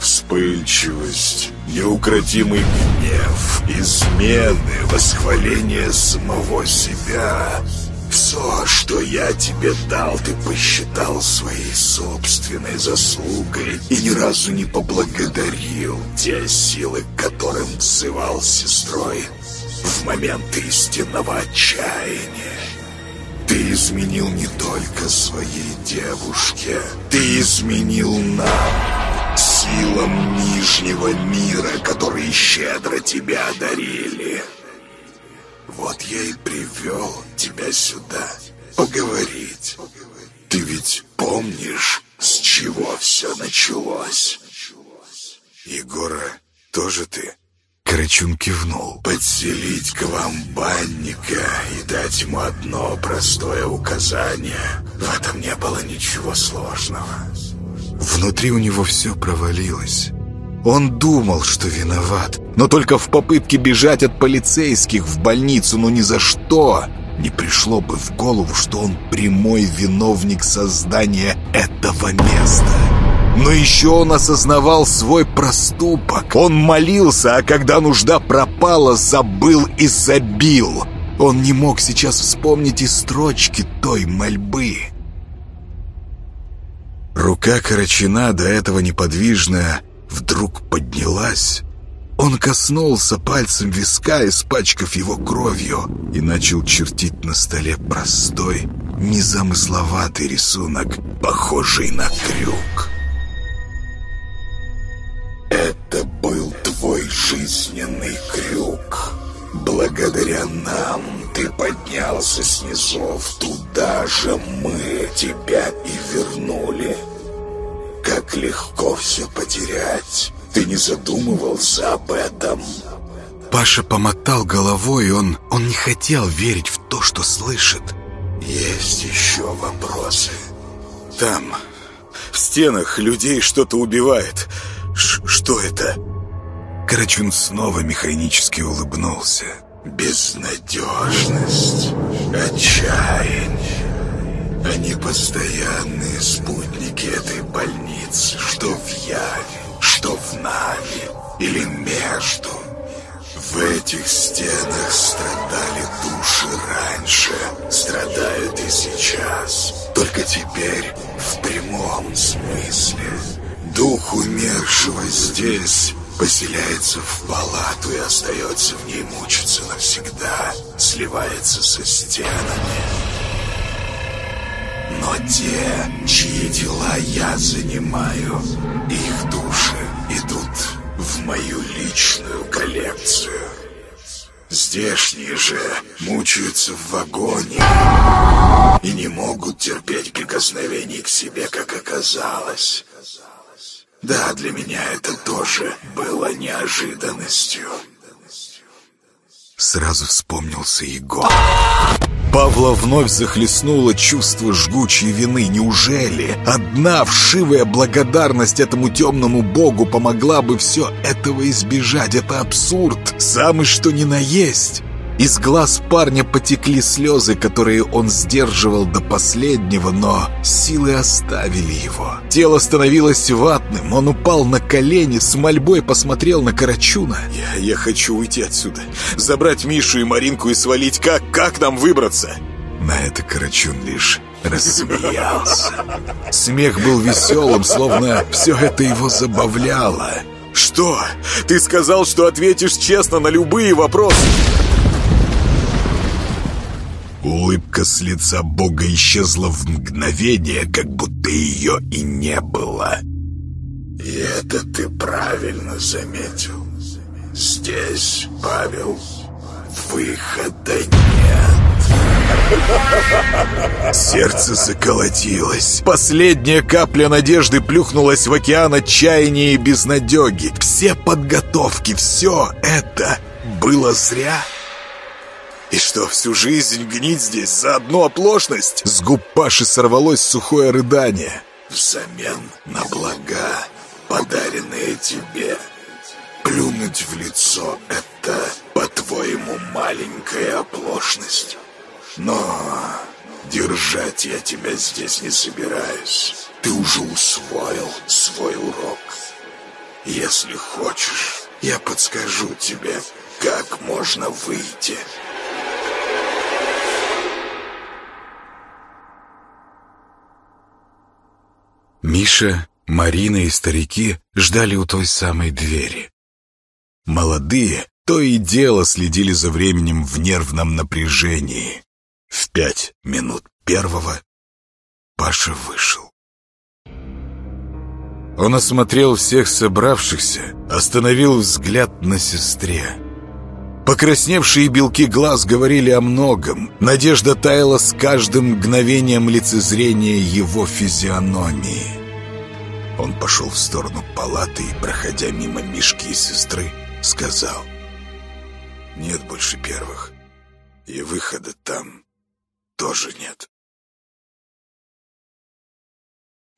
Вспыльчивость, неукротимый гнев, измены, восхваление самого себя. Все, что я тебе дал, ты посчитал своей собственной заслугой и ни разу не поблагодарил те силы, которым взывал сестрой в момент истинного отчаяния. Ты изменил не только своей девушке, ты изменил нам, силам Нижнего мира, которые щедро тебя одарили. Вот я и привел тебя сюда поговорить. Ты ведь помнишь, с чего все началось? Егора, тоже ты? Карачун кивнул. «Подселить к вам банника и дать ему одно простое указание. В этом не было ничего сложного». Внутри у него все провалилось. Он думал, что виноват, но только в попытке бежать от полицейских в больницу, но ни за что не пришло бы в голову, что он прямой виновник создания этого места. Но еще он осознавал свой проступок. Он молился, а когда нужда пропала, забыл и забил. Он не мог сейчас вспомнить и строчки той мольбы. Рука Карачина, до этого неподвижная, вдруг поднялась. Он коснулся пальцем виска, испачкав его кровью, и начал чертить на столе простой, незамысловатый рисунок, похожий на крюк. Это был твой жизненный крюк. Благодаря нам ты поднялся снизов. Туда же мы тебя и вернули. Как легко все потерять. Ты не задумывался об этом. Паша помотал головой, он, он не хотел верить в то, что слышит. Есть еще вопросы. Там, в стенах, людей что-то убивает. Ш что это?» Карачун снова механически улыбнулся. «Безнадежность, отчаяние. Они постоянные спутники этой больницы, что в Яве, что в Наве или между. В этих стенах страдали души раньше, страдают и сейчас. Только теперь Умершего здесь поселяется в палату и остается в ней мучиться навсегда, сливается со стенами. Но те, чьи дела я занимаю, их души идут в мою личную коллекцию. Здешние же мучаются в вагоне и не могут терпеть прикосновений к себе, как оказалось. Да, для меня это тоже было неожиданностью. Сразу вспомнился Егор. Павла вновь захлестнуло чувство жгучей вины. Неужели одна вшивая благодарность этому темному богу помогла бы все этого избежать? Это абсурд, самый что ни на есть. Из глаз парня потекли слезы, которые он сдерживал до последнего, но силы оставили его. Тело становилось ватным, он упал на колени, с мольбой посмотрел на Карачуна. «Я, я хочу уйти отсюда, забрать Мишу и Маринку и свалить. Как, как нам выбраться?» На это Карачун лишь рассмеялся. Смех был веселым, словно все это его забавляло. «Что? Ты сказал, что ответишь честно на любые вопросы!» Улыбка с лица Бога исчезла в мгновение, как будто ее и не было. И это ты правильно заметил. Здесь, Павел, выхода нет. Сердце заколотилось. Последняя капля надежды плюхнулась в океан отчаяния и безнадеги. Все подготовки, все это было зря. И что, всю жизнь гнить здесь за одну оплошность? С губ Паши сорвалось сухое рыдание. Взамен на блага, подаренные тебе. Плюнуть в лицо — это, по-твоему, маленькая оплошность. Но держать я тебя здесь не собираюсь. Ты уже усвоил свой урок. Если хочешь, я подскажу тебе, как можно выйти. Миша, Марина и старики ждали у той самой двери. Молодые то и дело следили за временем в нервном напряжении. В пять минут первого Паша вышел. Он осмотрел всех собравшихся, остановил взгляд на сестре. Покрасневшие белки глаз говорили о многом. Надежда таяла с каждым мгновением лицезрения его физиономии. Он пошел в сторону палаты и, проходя мимо Мишки и сестры, сказал «Нет больше первых, и выхода там тоже нет».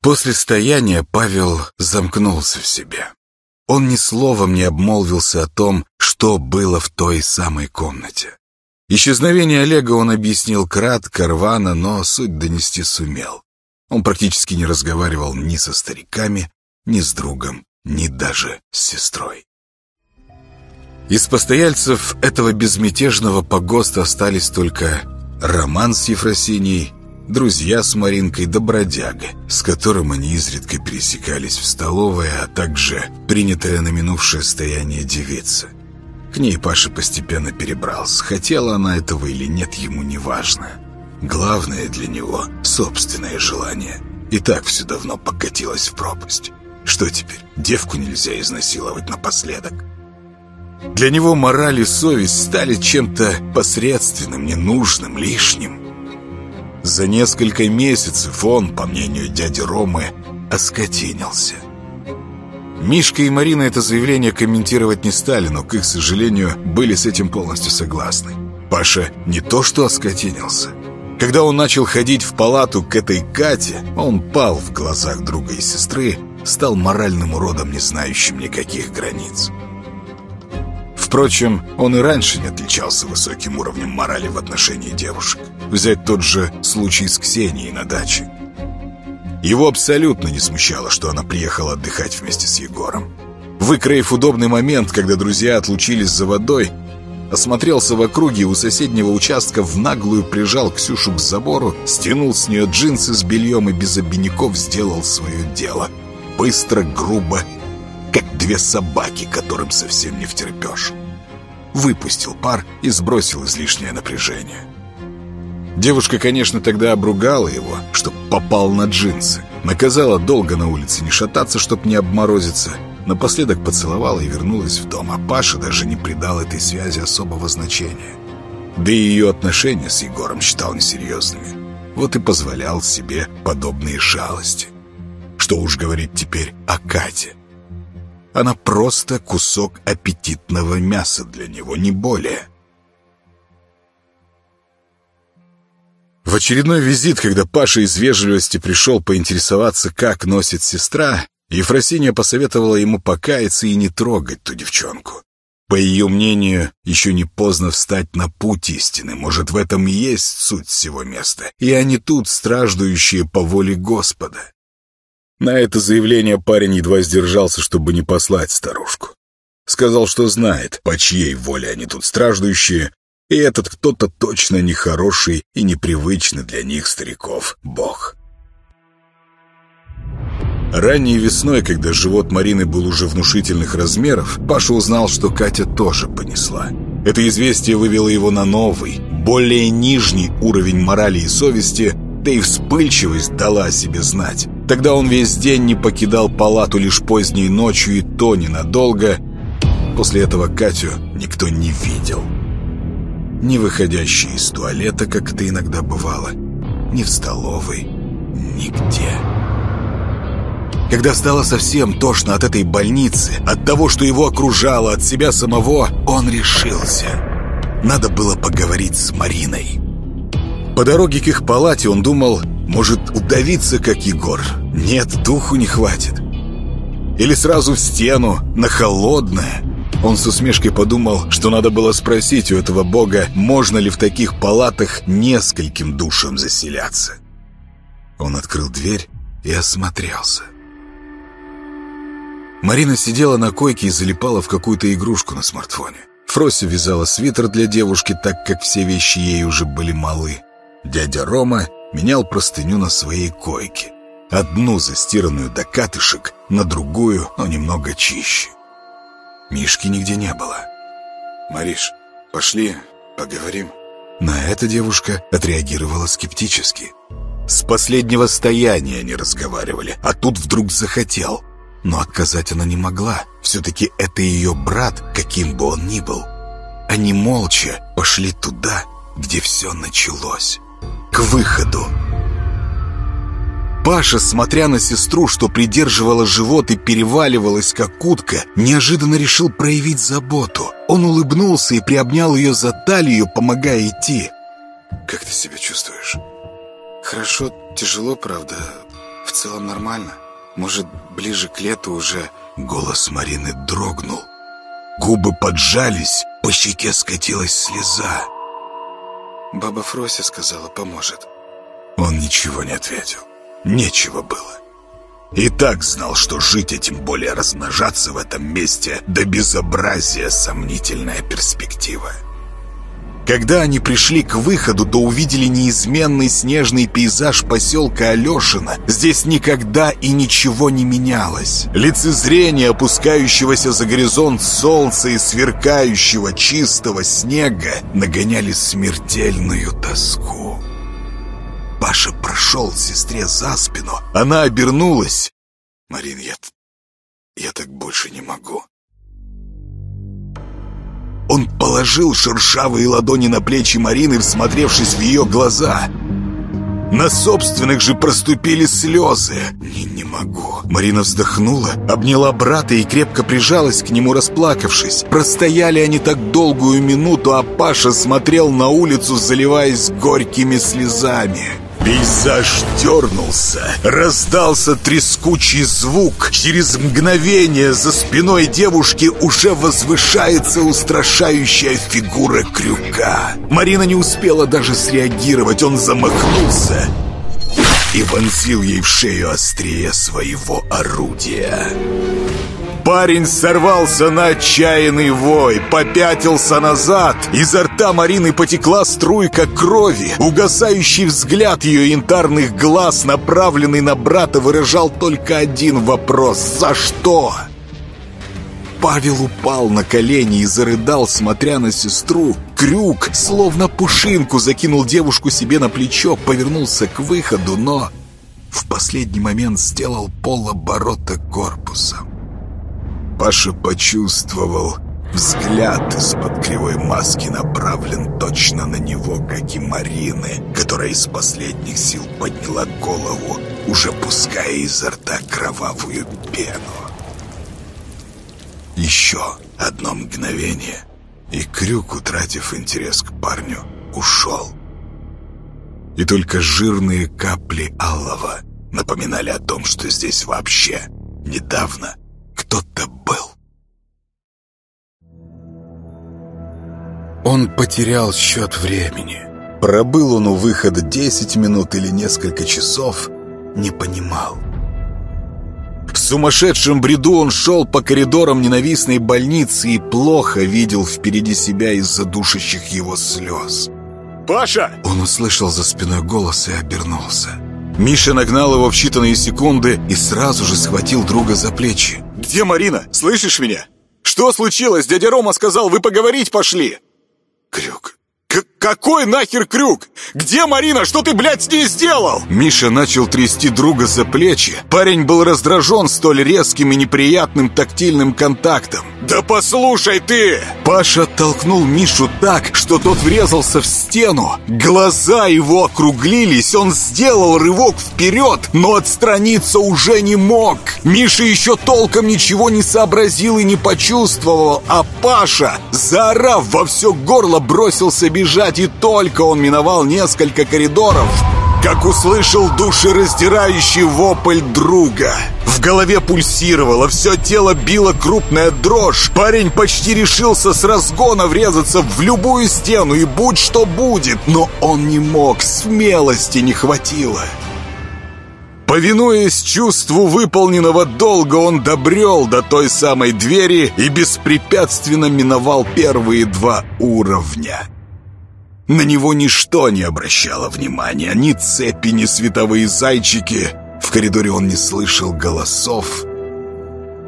После стояния Павел замкнулся в себе. Он ни словом не обмолвился о том, что было в той самой комнате. Исчезновение Олега он объяснил кратко, рвано, но суть донести сумел. Он практически не разговаривал ни со стариками, ни с другом, ни даже с сестрой. Из постояльцев этого безмятежного погоста остались только Роман с Ефросиньей друзья с Маринкой да бродяга, с которым они изредка пересекались в столовой, а также принятая на минувшее стояние девица. К ней Паша постепенно перебрался. Хотела она этого или нет, ему не важно. Главное для него — собственное желание. И так все давно покатилось в пропасть. Что теперь, девку нельзя изнасиловать напоследок? Для него мораль и совесть стали чем-то посредственным, ненужным, лишним. За несколько месяцев он, по мнению дяди Ромы, оскотинился. Мишка и Марина это заявление комментировать не стали, но, к их сожалению, были с этим полностью согласны. Паша не то что оскотинился. Когда он начал ходить в палату к этой Кате, он пал в глазах друга и сестры, стал моральным уродом, не знающим никаких границ. Впрочем, он и раньше не отличался высоким уровнем морали в отношении девушек. Взять тот же случай с Ксенией на даче. Его абсолютно не смущало, что она приехала отдыхать вместе с Егором. Выкроив удобный момент, когда друзья отлучились за водой, осмотрелся в округе у соседнего участка в наглую прижал Ксюшу к забору, стянул с нее джинсы с бельем и без обиняков сделал свое дело. Быстро, грубо как две собаки, которым совсем не втерпешь. Выпустил пар и сбросил излишнее напряжение. Девушка, конечно, тогда обругала его, чтоб попал на джинсы. Наказала долго на улице не шататься, чтоб не обморозиться. Напоследок поцеловала и вернулась в дом, а Паша даже не придал этой связи особого значения. Да и ее отношения с Егором считал несерьезными. Вот и позволял себе подобные шалости. Что уж говорить теперь о Кате. Она просто кусок аппетитного мяса для него, не более. В очередной визит, когда Паша из вежливости пришел поинтересоваться, как носит сестра, Ефросинья посоветовала ему покаяться и не трогать ту девчонку. По ее мнению, еще не поздно встать на путь истины. Может, в этом и есть суть всего места. И они тут, страждущие по воле Господа. На это заявление парень едва сдержался, чтобы не послать старушку. Сказал, что знает, по чьей воле они тут страждущие, и этот кто-то точно нехороший и непривычный для них стариков бог. Ранней весной, когда живот Марины был уже внушительных размеров, Паша узнал, что Катя тоже понесла. Это известие вывело его на новый, более нижний уровень морали и совести, да и вспыльчивость дала о себе знать. Тогда он весь день не покидал палату лишь поздней ночью и то ненадолго. После этого Катю никто не видел. Не выходящий из туалета, как это иногда бывало, ни в столовой, нигде. Когда стало совсем тошно от этой больницы, от того, что его окружало, от себя самого, он решился. Надо было поговорить с Мариной. По дороге к их палате он думал, может удавиться, как Егор. Нет, духу не хватит. Или сразу в стену, на холодное. Он с усмешкой подумал, что надо было спросить у этого бога, можно ли в таких палатах нескольким душам заселяться. Он открыл дверь и осмотрелся. Марина сидела на койке и залипала в какую-то игрушку на смартфоне. Фрося вязала свитер для девушки, так как все вещи ей уже были малы. Дядя Рома менял простыню на своей койке. Одну застиранную до катышек, на другую, но немного чище. Мишки нигде не было. «Мариш, пошли, поговорим». На это девушка отреагировала скептически. С последнего стояния они разговаривали, а тут вдруг захотел. Но отказать она не могла. Все-таки это ее брат, каким бы он ни был. Они молча пошли туда, где все началось. К выходу. Паша, смотря на сестру, что придерживала живот и переваливалась, как утка, неожиданно решил проявить заботу. Он улыбнулся и приобнял ее за талию, помогая идти. «Как ты себя чувствуешь?» Хорошо, тяжело, правда. В целом нормально. Может, ближе к лету уже...» Голос Марины дрогнул. Губы поджались, по щеке скатилась слеза. Баба Фрося сказала, поможет. Он ничего не ответил. Нечего было. И так знал, что жить, а тем более размножаться в этом месте до безобразия сомнительная перспектива. Когда они пришли к выходу, то увидели неизменный снежный пейзаж поселка Алешина. Здесь никогда и ничего не менялось. Лицезрение опускающегося за горизонт солнца и сверкающего чистого снега нагоняли смертельную тоску. Паша прошел сестре за спину. Она обернулась. «Марин, я... я так больше не могу». Он положил шершавые ладони на плечи Марины, всмотревшись в ее глаза. На собственных же проступили слезы. «Не, не могу». Марина вздохнула, обняла брата и крепко прижалась к нему, расплакавшись. Простояли они так долгую минуту, а Паша смотрел на улицу, заливаясь горькими слезами. Пейзаж дернулся, раздался трескучий звук. Через мгновение за спиной девушки уже возвышается устрашающая фигура крюка. Марина не успела даже среагировать, он замахнулся и вонзил ей в шею острие своего орудия. Парень сорвался на отчаянный вой, попятился назад. Изо рта Марины потекла струйка крови. Угасающий взгляд ее янтарных глаз, направленный на брата, выражал только один вопрос «За что?». Павел упал на колени и зарыдал, смотря на сестру. Крюк, словно пушинку, закинул девушку себе на плечо, повернулся к выходу, но в последний момент сделал полоборота корпусом. Паша почувствовал, взгляд из-под кривой маски направлен точно на него, как и Марины, которая из последних сил подняла голову, уже пуская изо рта кровавую пену. Еще одно мгновение, и Крюк, утратив интерес к парню, ушел. И только жирные капли алого напоминали о том, что здесь вообще недавно кто-то был. Он потерял счет времени. Пробыл он у выхода 10 минут или несколько часов, не понимал. В сумасшедшем бреду он шел по коридорам ненавистной больницы и плохо видел впереди себя из-за душащих его слез. «Паша!» Он услышал за спиной голос и обернулся. Миша нагнал его в считанные секунды и сразу же схватил друга за плечи. «Где Марина? Слышишь меня? Что случилось? Дядя Рома сказал, вы поговорить пошли!» «Крюк, К какой нахер крюк? Где Марина? Что ты, блядь, с ней сделал? Миша начал трясти друга за плечи. Парень был раздражен столь резким и неприятным тактильным контактом. Да послушай ты! Паша оттолкнул Мишу так, что тот врезался в стену. Глаза его округлились, он сделал рывок вперед, но отстраниться уже не мог. Миша еще толком ничего не сообразил и не почувствовал, а Паша, заорав во все горло, бросился бежать, и только он миновал несколько коридоров, как услышал душераздирающий вопль друга. В голове пульсировало, все тело било крупная дрожь. Парень почти решился с разгона врезаться в любую стену, и будь что будет, но он не мог, смелости не хватило. Повинуясь чувству выполненного долга, он добрел до той самой двери и беспрепятственно миновал первые два уровня. На него ничто не обращало внимания, ни цепи, ни световые зайчики. В коридоре он не слышал голосов,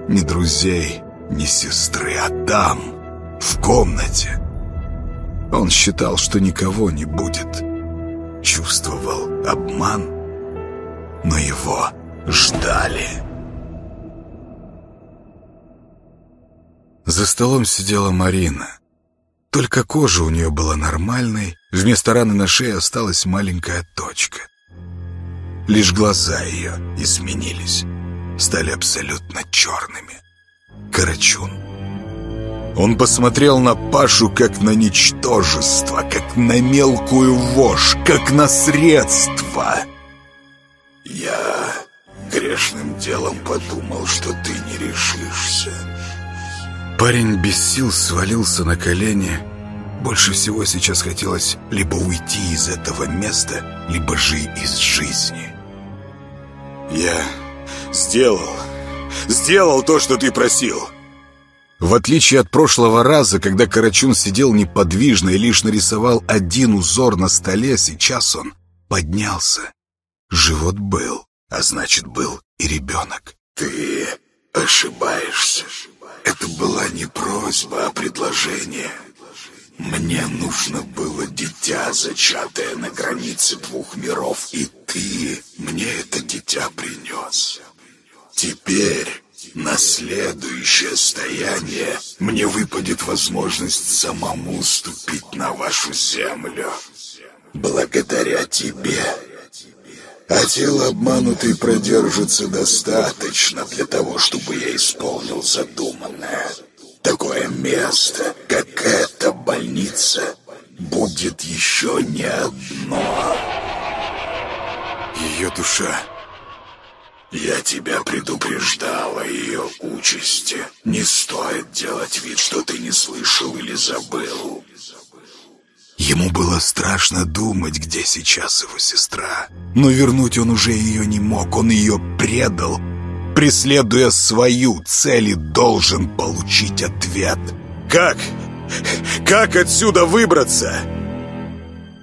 ни друзей, ни сестры, а там, в комнате, он считал, что никого не будет. Чувствовал обман, но его ждали. За столом сидела Марина. Только кожа у нее была нормальной, вместо раны на шее осталась маленькая точка. Лишь глаза ее изменились, стали абсолютно черными. Карачун. Он посмотрел на Пашу как на ничтожество, как на мелкую вошь, как на средство. Я грешным делом подумал, что ты не решишься. Парень без сил свалился на колени. Больше всего сейчас хотелось либо уйти из этого места, либо же из жизни. Я сделал, сделал то, что ты просил. В отличие от прошлого раза, когда Карачун сидел неподвижно и лишь нарисовал один узор на столе, сейчас он поднялся. Живот был, а значит, был и ребенок. Ты ошибаешься. Это была не просьба, а предложение. Мне нужно было дитя, зачатое на границе двух миров, и ты мне это дитя принес. Теперь, на следующее стояние, мне выпадет возможность самому ступить на вашу землю. Благодаря тебе. А тело обманутый продержится достаточно для того, чтобы я исполнил задуманное. Такое место, как эта больница, будет еще не одно. Ее душа. Я тебя предупреждал о ее участи. Не стоит делать вид, что ты не слышал или забыл. Ему было страшно думать, где сейчас его сестра. Но вернуть он уже ее не мог, он ее предал. Преследуя свою цель и должен получить ответ. Как? Как отсюда выбраться?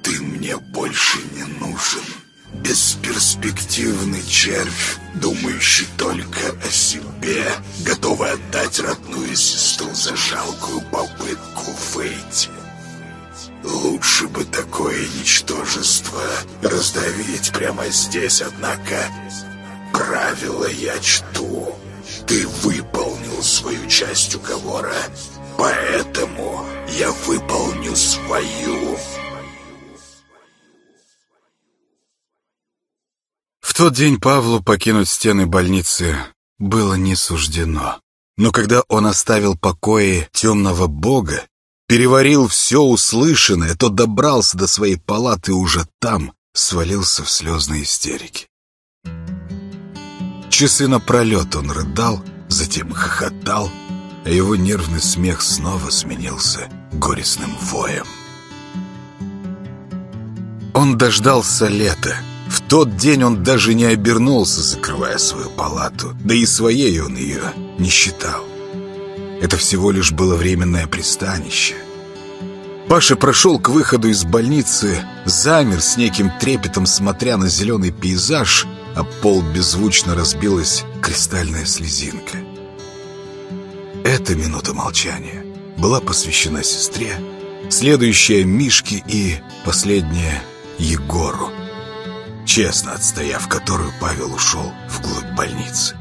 Ты мне больше не нужен. Бесперспективный червь, думающий только о себе, готовый отдать родную сестру за жалкую попытку выйти. Лучше бы такое ничтожество раздавить прямо здесь, однако правила я чту. Ты выполнил свою часть уговора, поэтому я выполню свою. В тот день Павлу покинуть стены больницы было не суждено. Но когда он оставил покои темного бога, переварил все услышанное, то добрался до своей палаты уже там свалился в слезные истерики. Часы напролет он рыдал, затем хохотал, а его нервный смех снова сменился горестным воем. Он дождался лета. В тот день он даже не обернулся, закрывая свою палату. Да и своей он ее не считал. Это всего лишь было временное пристанище. Паша прошел к выходу из больницы, замер с неким трепетом, смотря на зеленый пейзаж, а пол беззвучно разбилась кристальная слезинка. Эта минута молчания была посвящена сестре, следующая Мишке и последняя Егору, честно отстояв которую Павел ушел вглубь больницы.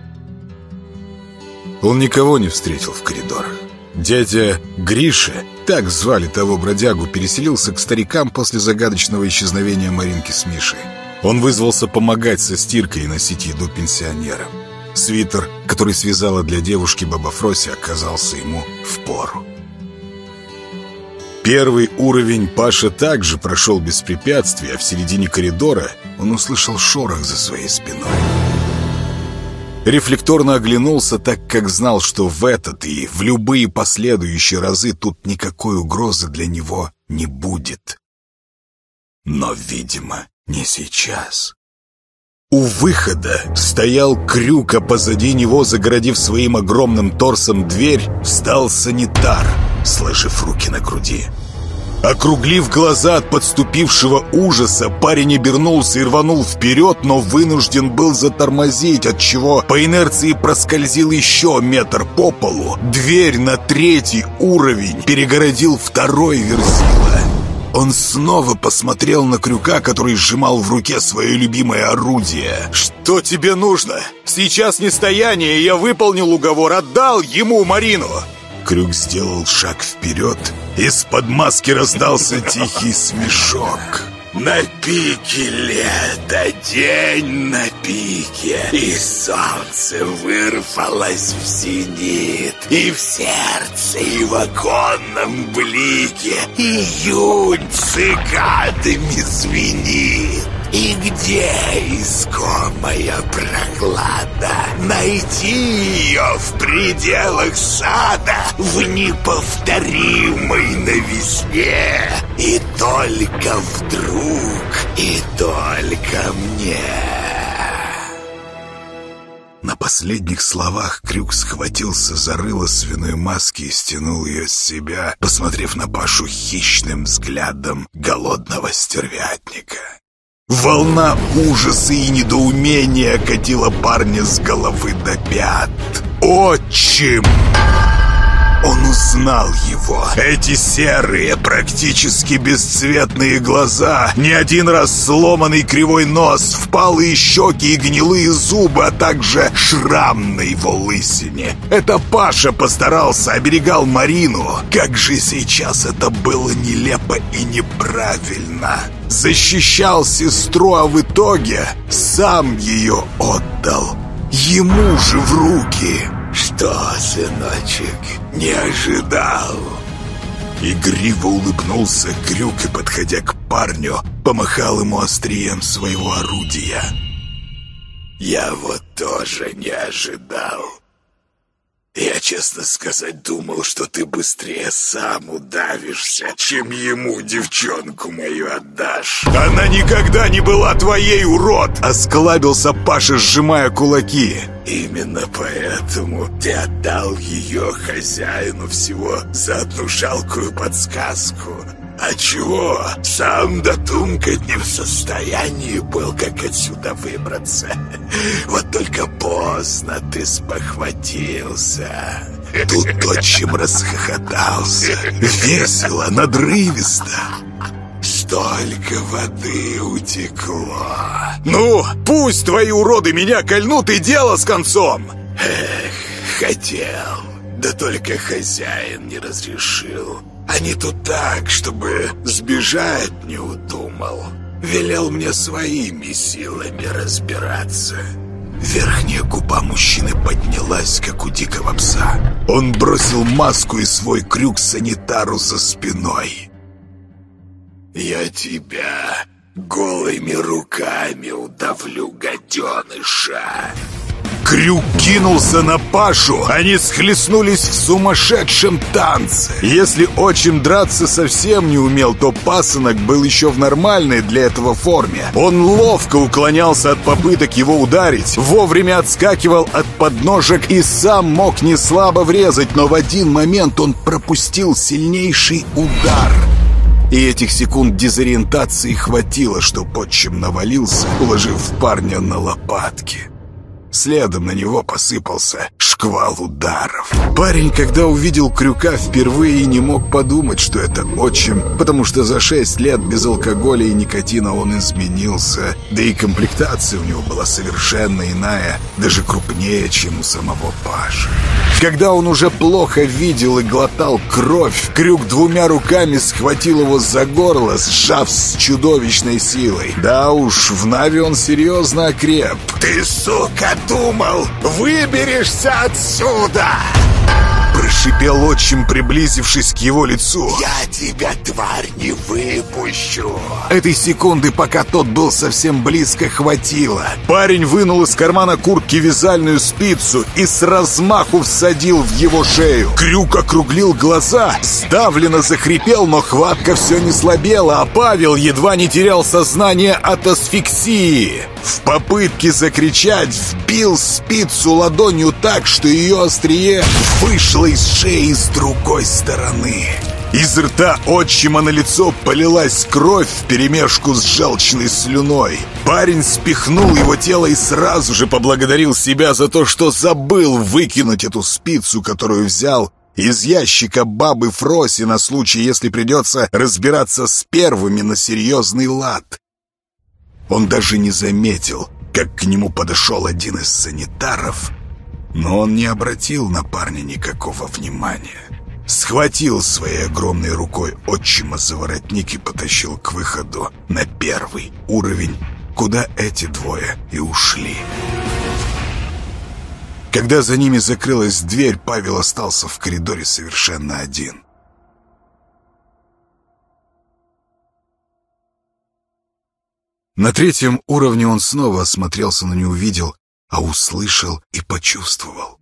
Он никого не встретил в коридорах. Дядя Гриша, так звали того бродягу, переселился к старикам после загадочного исчезновения Маринки с Мишей. Он вызвался помогать со стиркой и носить еду пенсионерам. Свитер, который связала для девушки баба Фроси, оказался ему в пору. Первый уровень Паша также прошел без препятствий, а в середине коридора он услышал шорох за своей спиной. Рефлекторно оглянулся, так как знал, что в этот и в любые последующие разы тут никакой угрозы для него не будет. Но, видимо, не сейчас. У выхода стоял крюк, а позади него, загородив своим огромным торсом дверь, встал санитар, сложив руки на груди. Округлив глаза от подступившего ужаса, парень обернулся и рванул вперед, но вынужден был затормозить, отчего по инерции проскользил еще метр по полу. Дверь на третий уровень перегородил второй верзила. Он снова посмотрел на крюка, который сжимал в руке свое любимое орудие. «Что тебе нужно? Сейчас не стояние, я выполнил уговор, отдал ему Марину!» Крюк сделал шаг вперед. Из-под маски раздался тихий смешок. На пике лета, день на пике, И солнце вырвалось в зенит, И в сердце, и в оконном блике Июнь цикадами звенит. И где искомая прохлада? Найти ее в пределах сада В неповторимой новизне И только вдруг, и только мне на последних словах Крюк схватился за рыло свиной маски и стянул ее с себя, посмотрев на Пашу хищным взглядом голодного стервятника. Волна ужаса и недоумения катила парня с головы до пят. «Отчим!» Он узнал его. Эти серые, практически бесцветные глаза, не один раз сломанный кривой нос, впалые щеки и гнилые зубы, а также шрам на его лысине. Это Паша постарался, оберегал Марину. Как же сейчас это было нелепо и неправильно. Защищал сестру, а в итоге сам ее отдал. Ему же в руки. Что, сыночек, не ожидал? Игриво улыбнулся Крюк и, подходя к парню, помахал ему острием своего орудия. Я вот тоже не ожидал. Я, честно сказать, думал, что ты быстрее сам удавишься, чем ему девчонку мою отдашь. Она никогда не была твоей, урод! Осклабился Паша, сжимая кулаки. Именно поэтому ты отдал ее хозяину всего за одну жалкую подсказку. А чего? Сам дотумкать не в состоянии был, как отсюда выбраться. Вот только поздно ты спохватился. Тут отчим расхохотался. Весело, надрывисто. Столько воды утекло. Ну, пусть твои уроды меня кольнут и дело с концом. Эх, хотел. Да только хозяин не разрешил. А не то так, чтобы сбежать не удумал. Велел мне своими силами разбираться. Верхняя губа мужчины поднялась, как у дикого пса. Он бросил маску и свой крюк санитару за спиной. «Я тебя голыми руками удавлю, гаденыша!» Крюк кинулся на Пашу. Они схлестнулись в сумасшедшем танце. Если отчим драться совсем не умел, то пасынок был еще в нормальной для этого форме. Он ловко уклонялся от попыток его ударить, вовремя отскакивал от подножек и сам мог не слабо врезать, но в один момент он пропустил сильнейший удар. И этих секунд дезориентации хватило, чтобы отчим навалился, уложив парня на лопатки. Следом на него посыпался шквал ударов. Парень, когда увидел крюка впервые, не мог подумать, что это отчим, потому что за шесть лет без алкоголя и никотина он изменился, да и комплектация у него была совершенно иная, даже крупнее, чем у самого Паши. Когда он уже плохо видел и глотал кровь, крюк двумя руками схватил его за горло, сжав с чудовищной силой. Да уж, в Нави он серьезно окреп. «Ты, сука, думал, выберешься отсюда!» Прошипел отчим, приблизившись к его лицу. «Я тебя, тварь, не выпущу!» Этой секунды, пока тот был совсем близко, хватило. Парень вынул из кармана куртки вязальную спицу и с размаху всадил в его шею. Крюк округлил глаза, сдавленно захрипел, но хватка все не слабела, а Павел едва не терял сознание от асфиксии. В попытке закричать вбил спицу ладонью так, что ее острие вышло из шеи с другой стороны. Из рта отчима на лицо полилась кровь вперемешку с желчной слюной. Парень спихнул его тело и сразу же поблагодарил себя за то, что забыл выкинуть эту спицу, которую взял из ящика бабы Фроси на случай, если придется разбираться с первыми на серьезный лад. Он даже не заметил, как к нему подошел один из санитаров, но он не обратил на парня никакого внимания. Схватил своей огромной рукой отчима за воротник и потащил к выходу на первый уровень, куда эти двое и ушли. Когда за ними закрылась дверь, Павел остался в коридоре совершенно один. На третьем уровне он снова осмотрелся, но не увидел, а услышал и почувствовал.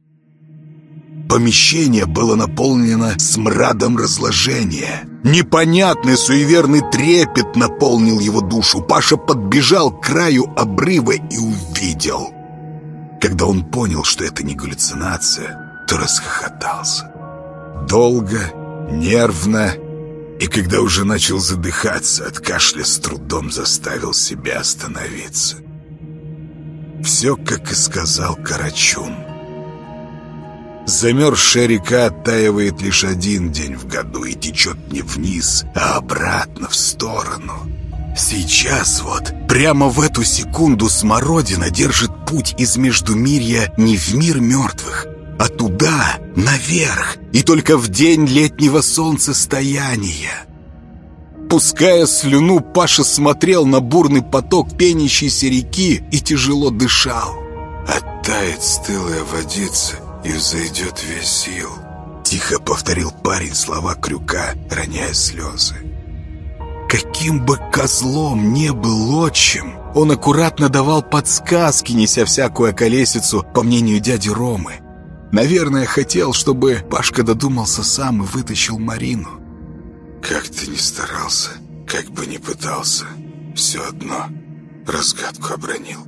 Помещение было наполнено смрадом разложения. Непонятный суеверный трепет наполнил его душу. Паша подбежал к краю обрыва и увидел. Когда он понял, что это не галлюцинация, то расхохотался. Долго, нервно и когда уже начал задыхаться от кашля, с трудом заставил себя остановиться. Все, как и сказал Карачун. Замерзшая река оттаивает лишь один день в году и течет не вниз, а обратно в сторону. Сейчас вот, прямо в эту секунду смородина держит путь из Междумирья не в мир мертвых, а туда, наверх, и только в день летнего солнцестояния. Пуская слюну, Паша смотрел на бурный поток пенящейся реки и тяжело дышал. «Оттает стылая водица, и взойдет весь сил», — тихо повторил парень слова крюка, роняя слезы. Каким бы козлом не был отчим, он аккуратно давал подсказки, неся всякую околесицу, по мнению дяди Ромы. Наверное, хотел, чтобы Пашка додумался сам и вытащил Марину. Как ты ни старался, как бы ни пытался, все одно разгадку обронил.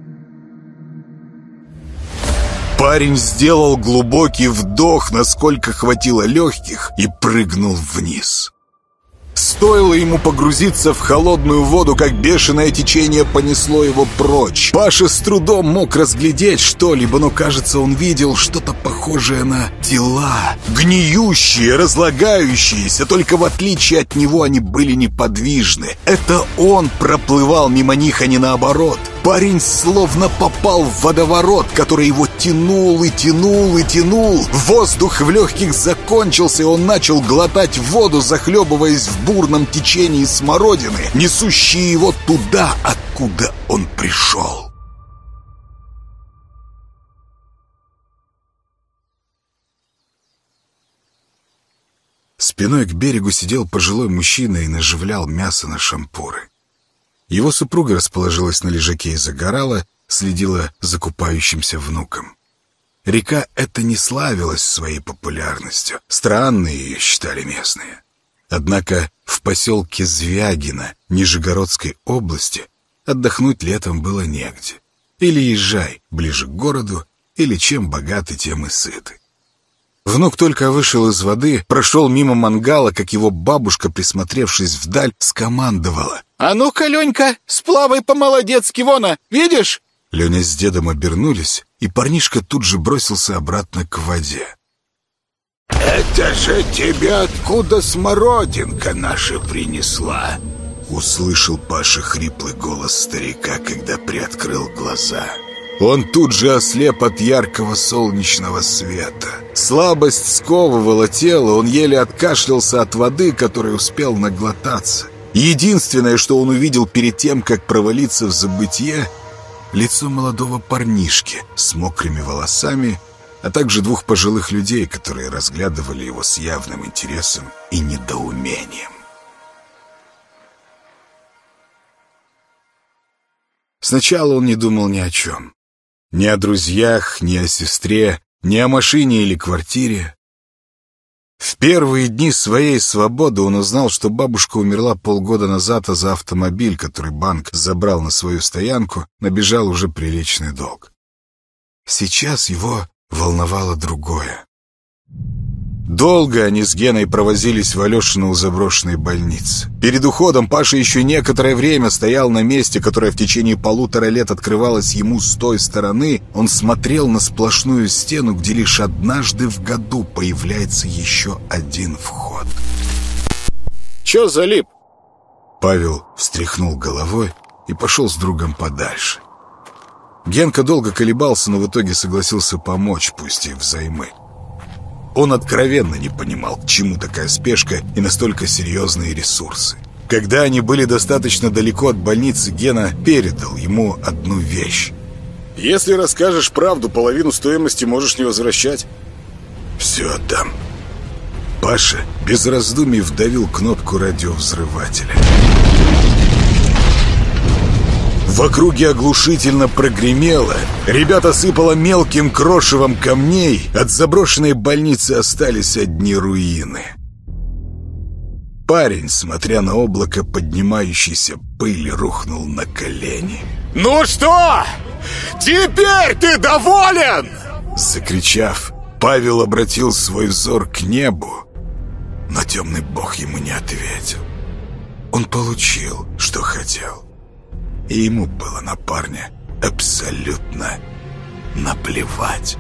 Парень сделал глубокий вдох, насколько хватило легких, и прыгнул вниз. Стоило ему погрузиться в холодную воду, как бешеное течение понесло его прочь. Паша с трудом мог разглядеть что-либо, но, кажется, он видел что-то похожее на тела. Гниющие, разлагающиеся, только в отличие от него они были неподвижны. Это он проплывал мимо них, а не наоборот. Парень словно попал в водоворот, который его тянул и тянул и тянул. Воздух в легких закончился, и он начал глотать воду, захлебываясь в бурном течении смородины, несущей его туда, откуда он пришел. Спиной к берегу сидел пожилой мужчина и наживлял мясо на шампуры. Его супруга расположилась на лежаке и загорала, следила за купающимся внуком. Река эта не славилась своей популярностью. Странные ее считали местные. Однако в поселке Звягино Нижегородской области отдохнуть летом было негде. Или езжай ближе к городу, или чем богаты, тем и сыты. Внук только вышел из воды, прошел мимо мангала, как его бабушка, присмотревшись вдаль, скомандовала. «А ну-ка, Ленька, сплавай по-молодецки, вона, видишь?» Леня с дедом обернулись, и парнишка тут же бросился обратно к воде. «Это же тебе откуда смородинка наша принесла?» Услышал Паша хриплый голос старика, когда приоткрыл глаза. Он тут же ослеп от яркого солнечного света. Слабость сковывала тело, он еле откашлялся от воды, которой успел наглотаться. Единственное, что он увидел перед тем, как провалиться в забытье, лицо молодого парнишки с мокрыми волосами, а также двух пожилых людей, которые разглядывали его с явным интересом и недоумением. Сначала он не думал ни о чем. Ни о друзьях, ни о сестре, ни о машине или квартире. В первые дни своей свободы он узнал, что бабушка умерла полгода назад, а за автомобиль, который банк забрал на свою стоянку, набежал уже приличный долг. Сейчас его волновало другое. Долго они с Геной провозились в Алешину заброшенной больницы. Перед уходом Паша еще некоторое время стоял на месте, которое в течение полутора лет открывалось ему с той стороны. Он смотрел на сплошную стену, где лишь однажды в году появляется еще один вход. «Че залип?» Павел встряхнул головой и пошел с другом подальше. Генка долго колебался, но в итоге согласился помочь, пусть и взаймы. Он откровенно не понимал, к чему такая спешка и настолько серьезные ресурсы. Когда они были достаточно далеко от больницы, Гена передал ему одну вещь. «Если расскажешь правду, половину стоимости можешь не возвращать». «Все отдам». Паша без раздумий вдавил кнопку радиовзрывателя. В округе оглушительно прогремело. Ребята сыпало мелким крошевом камней. От заброшенной больницы остались одни руины. Парень, смотря на облако поднимающейся пыли, рухнул на колени. «Ну что? Теперь ты доволен?» Закричав, Павел обратил свой взор к небу, но темный бог ему не ответил. Он получил, что хотел. И ему было на парня абсолютно наплевать.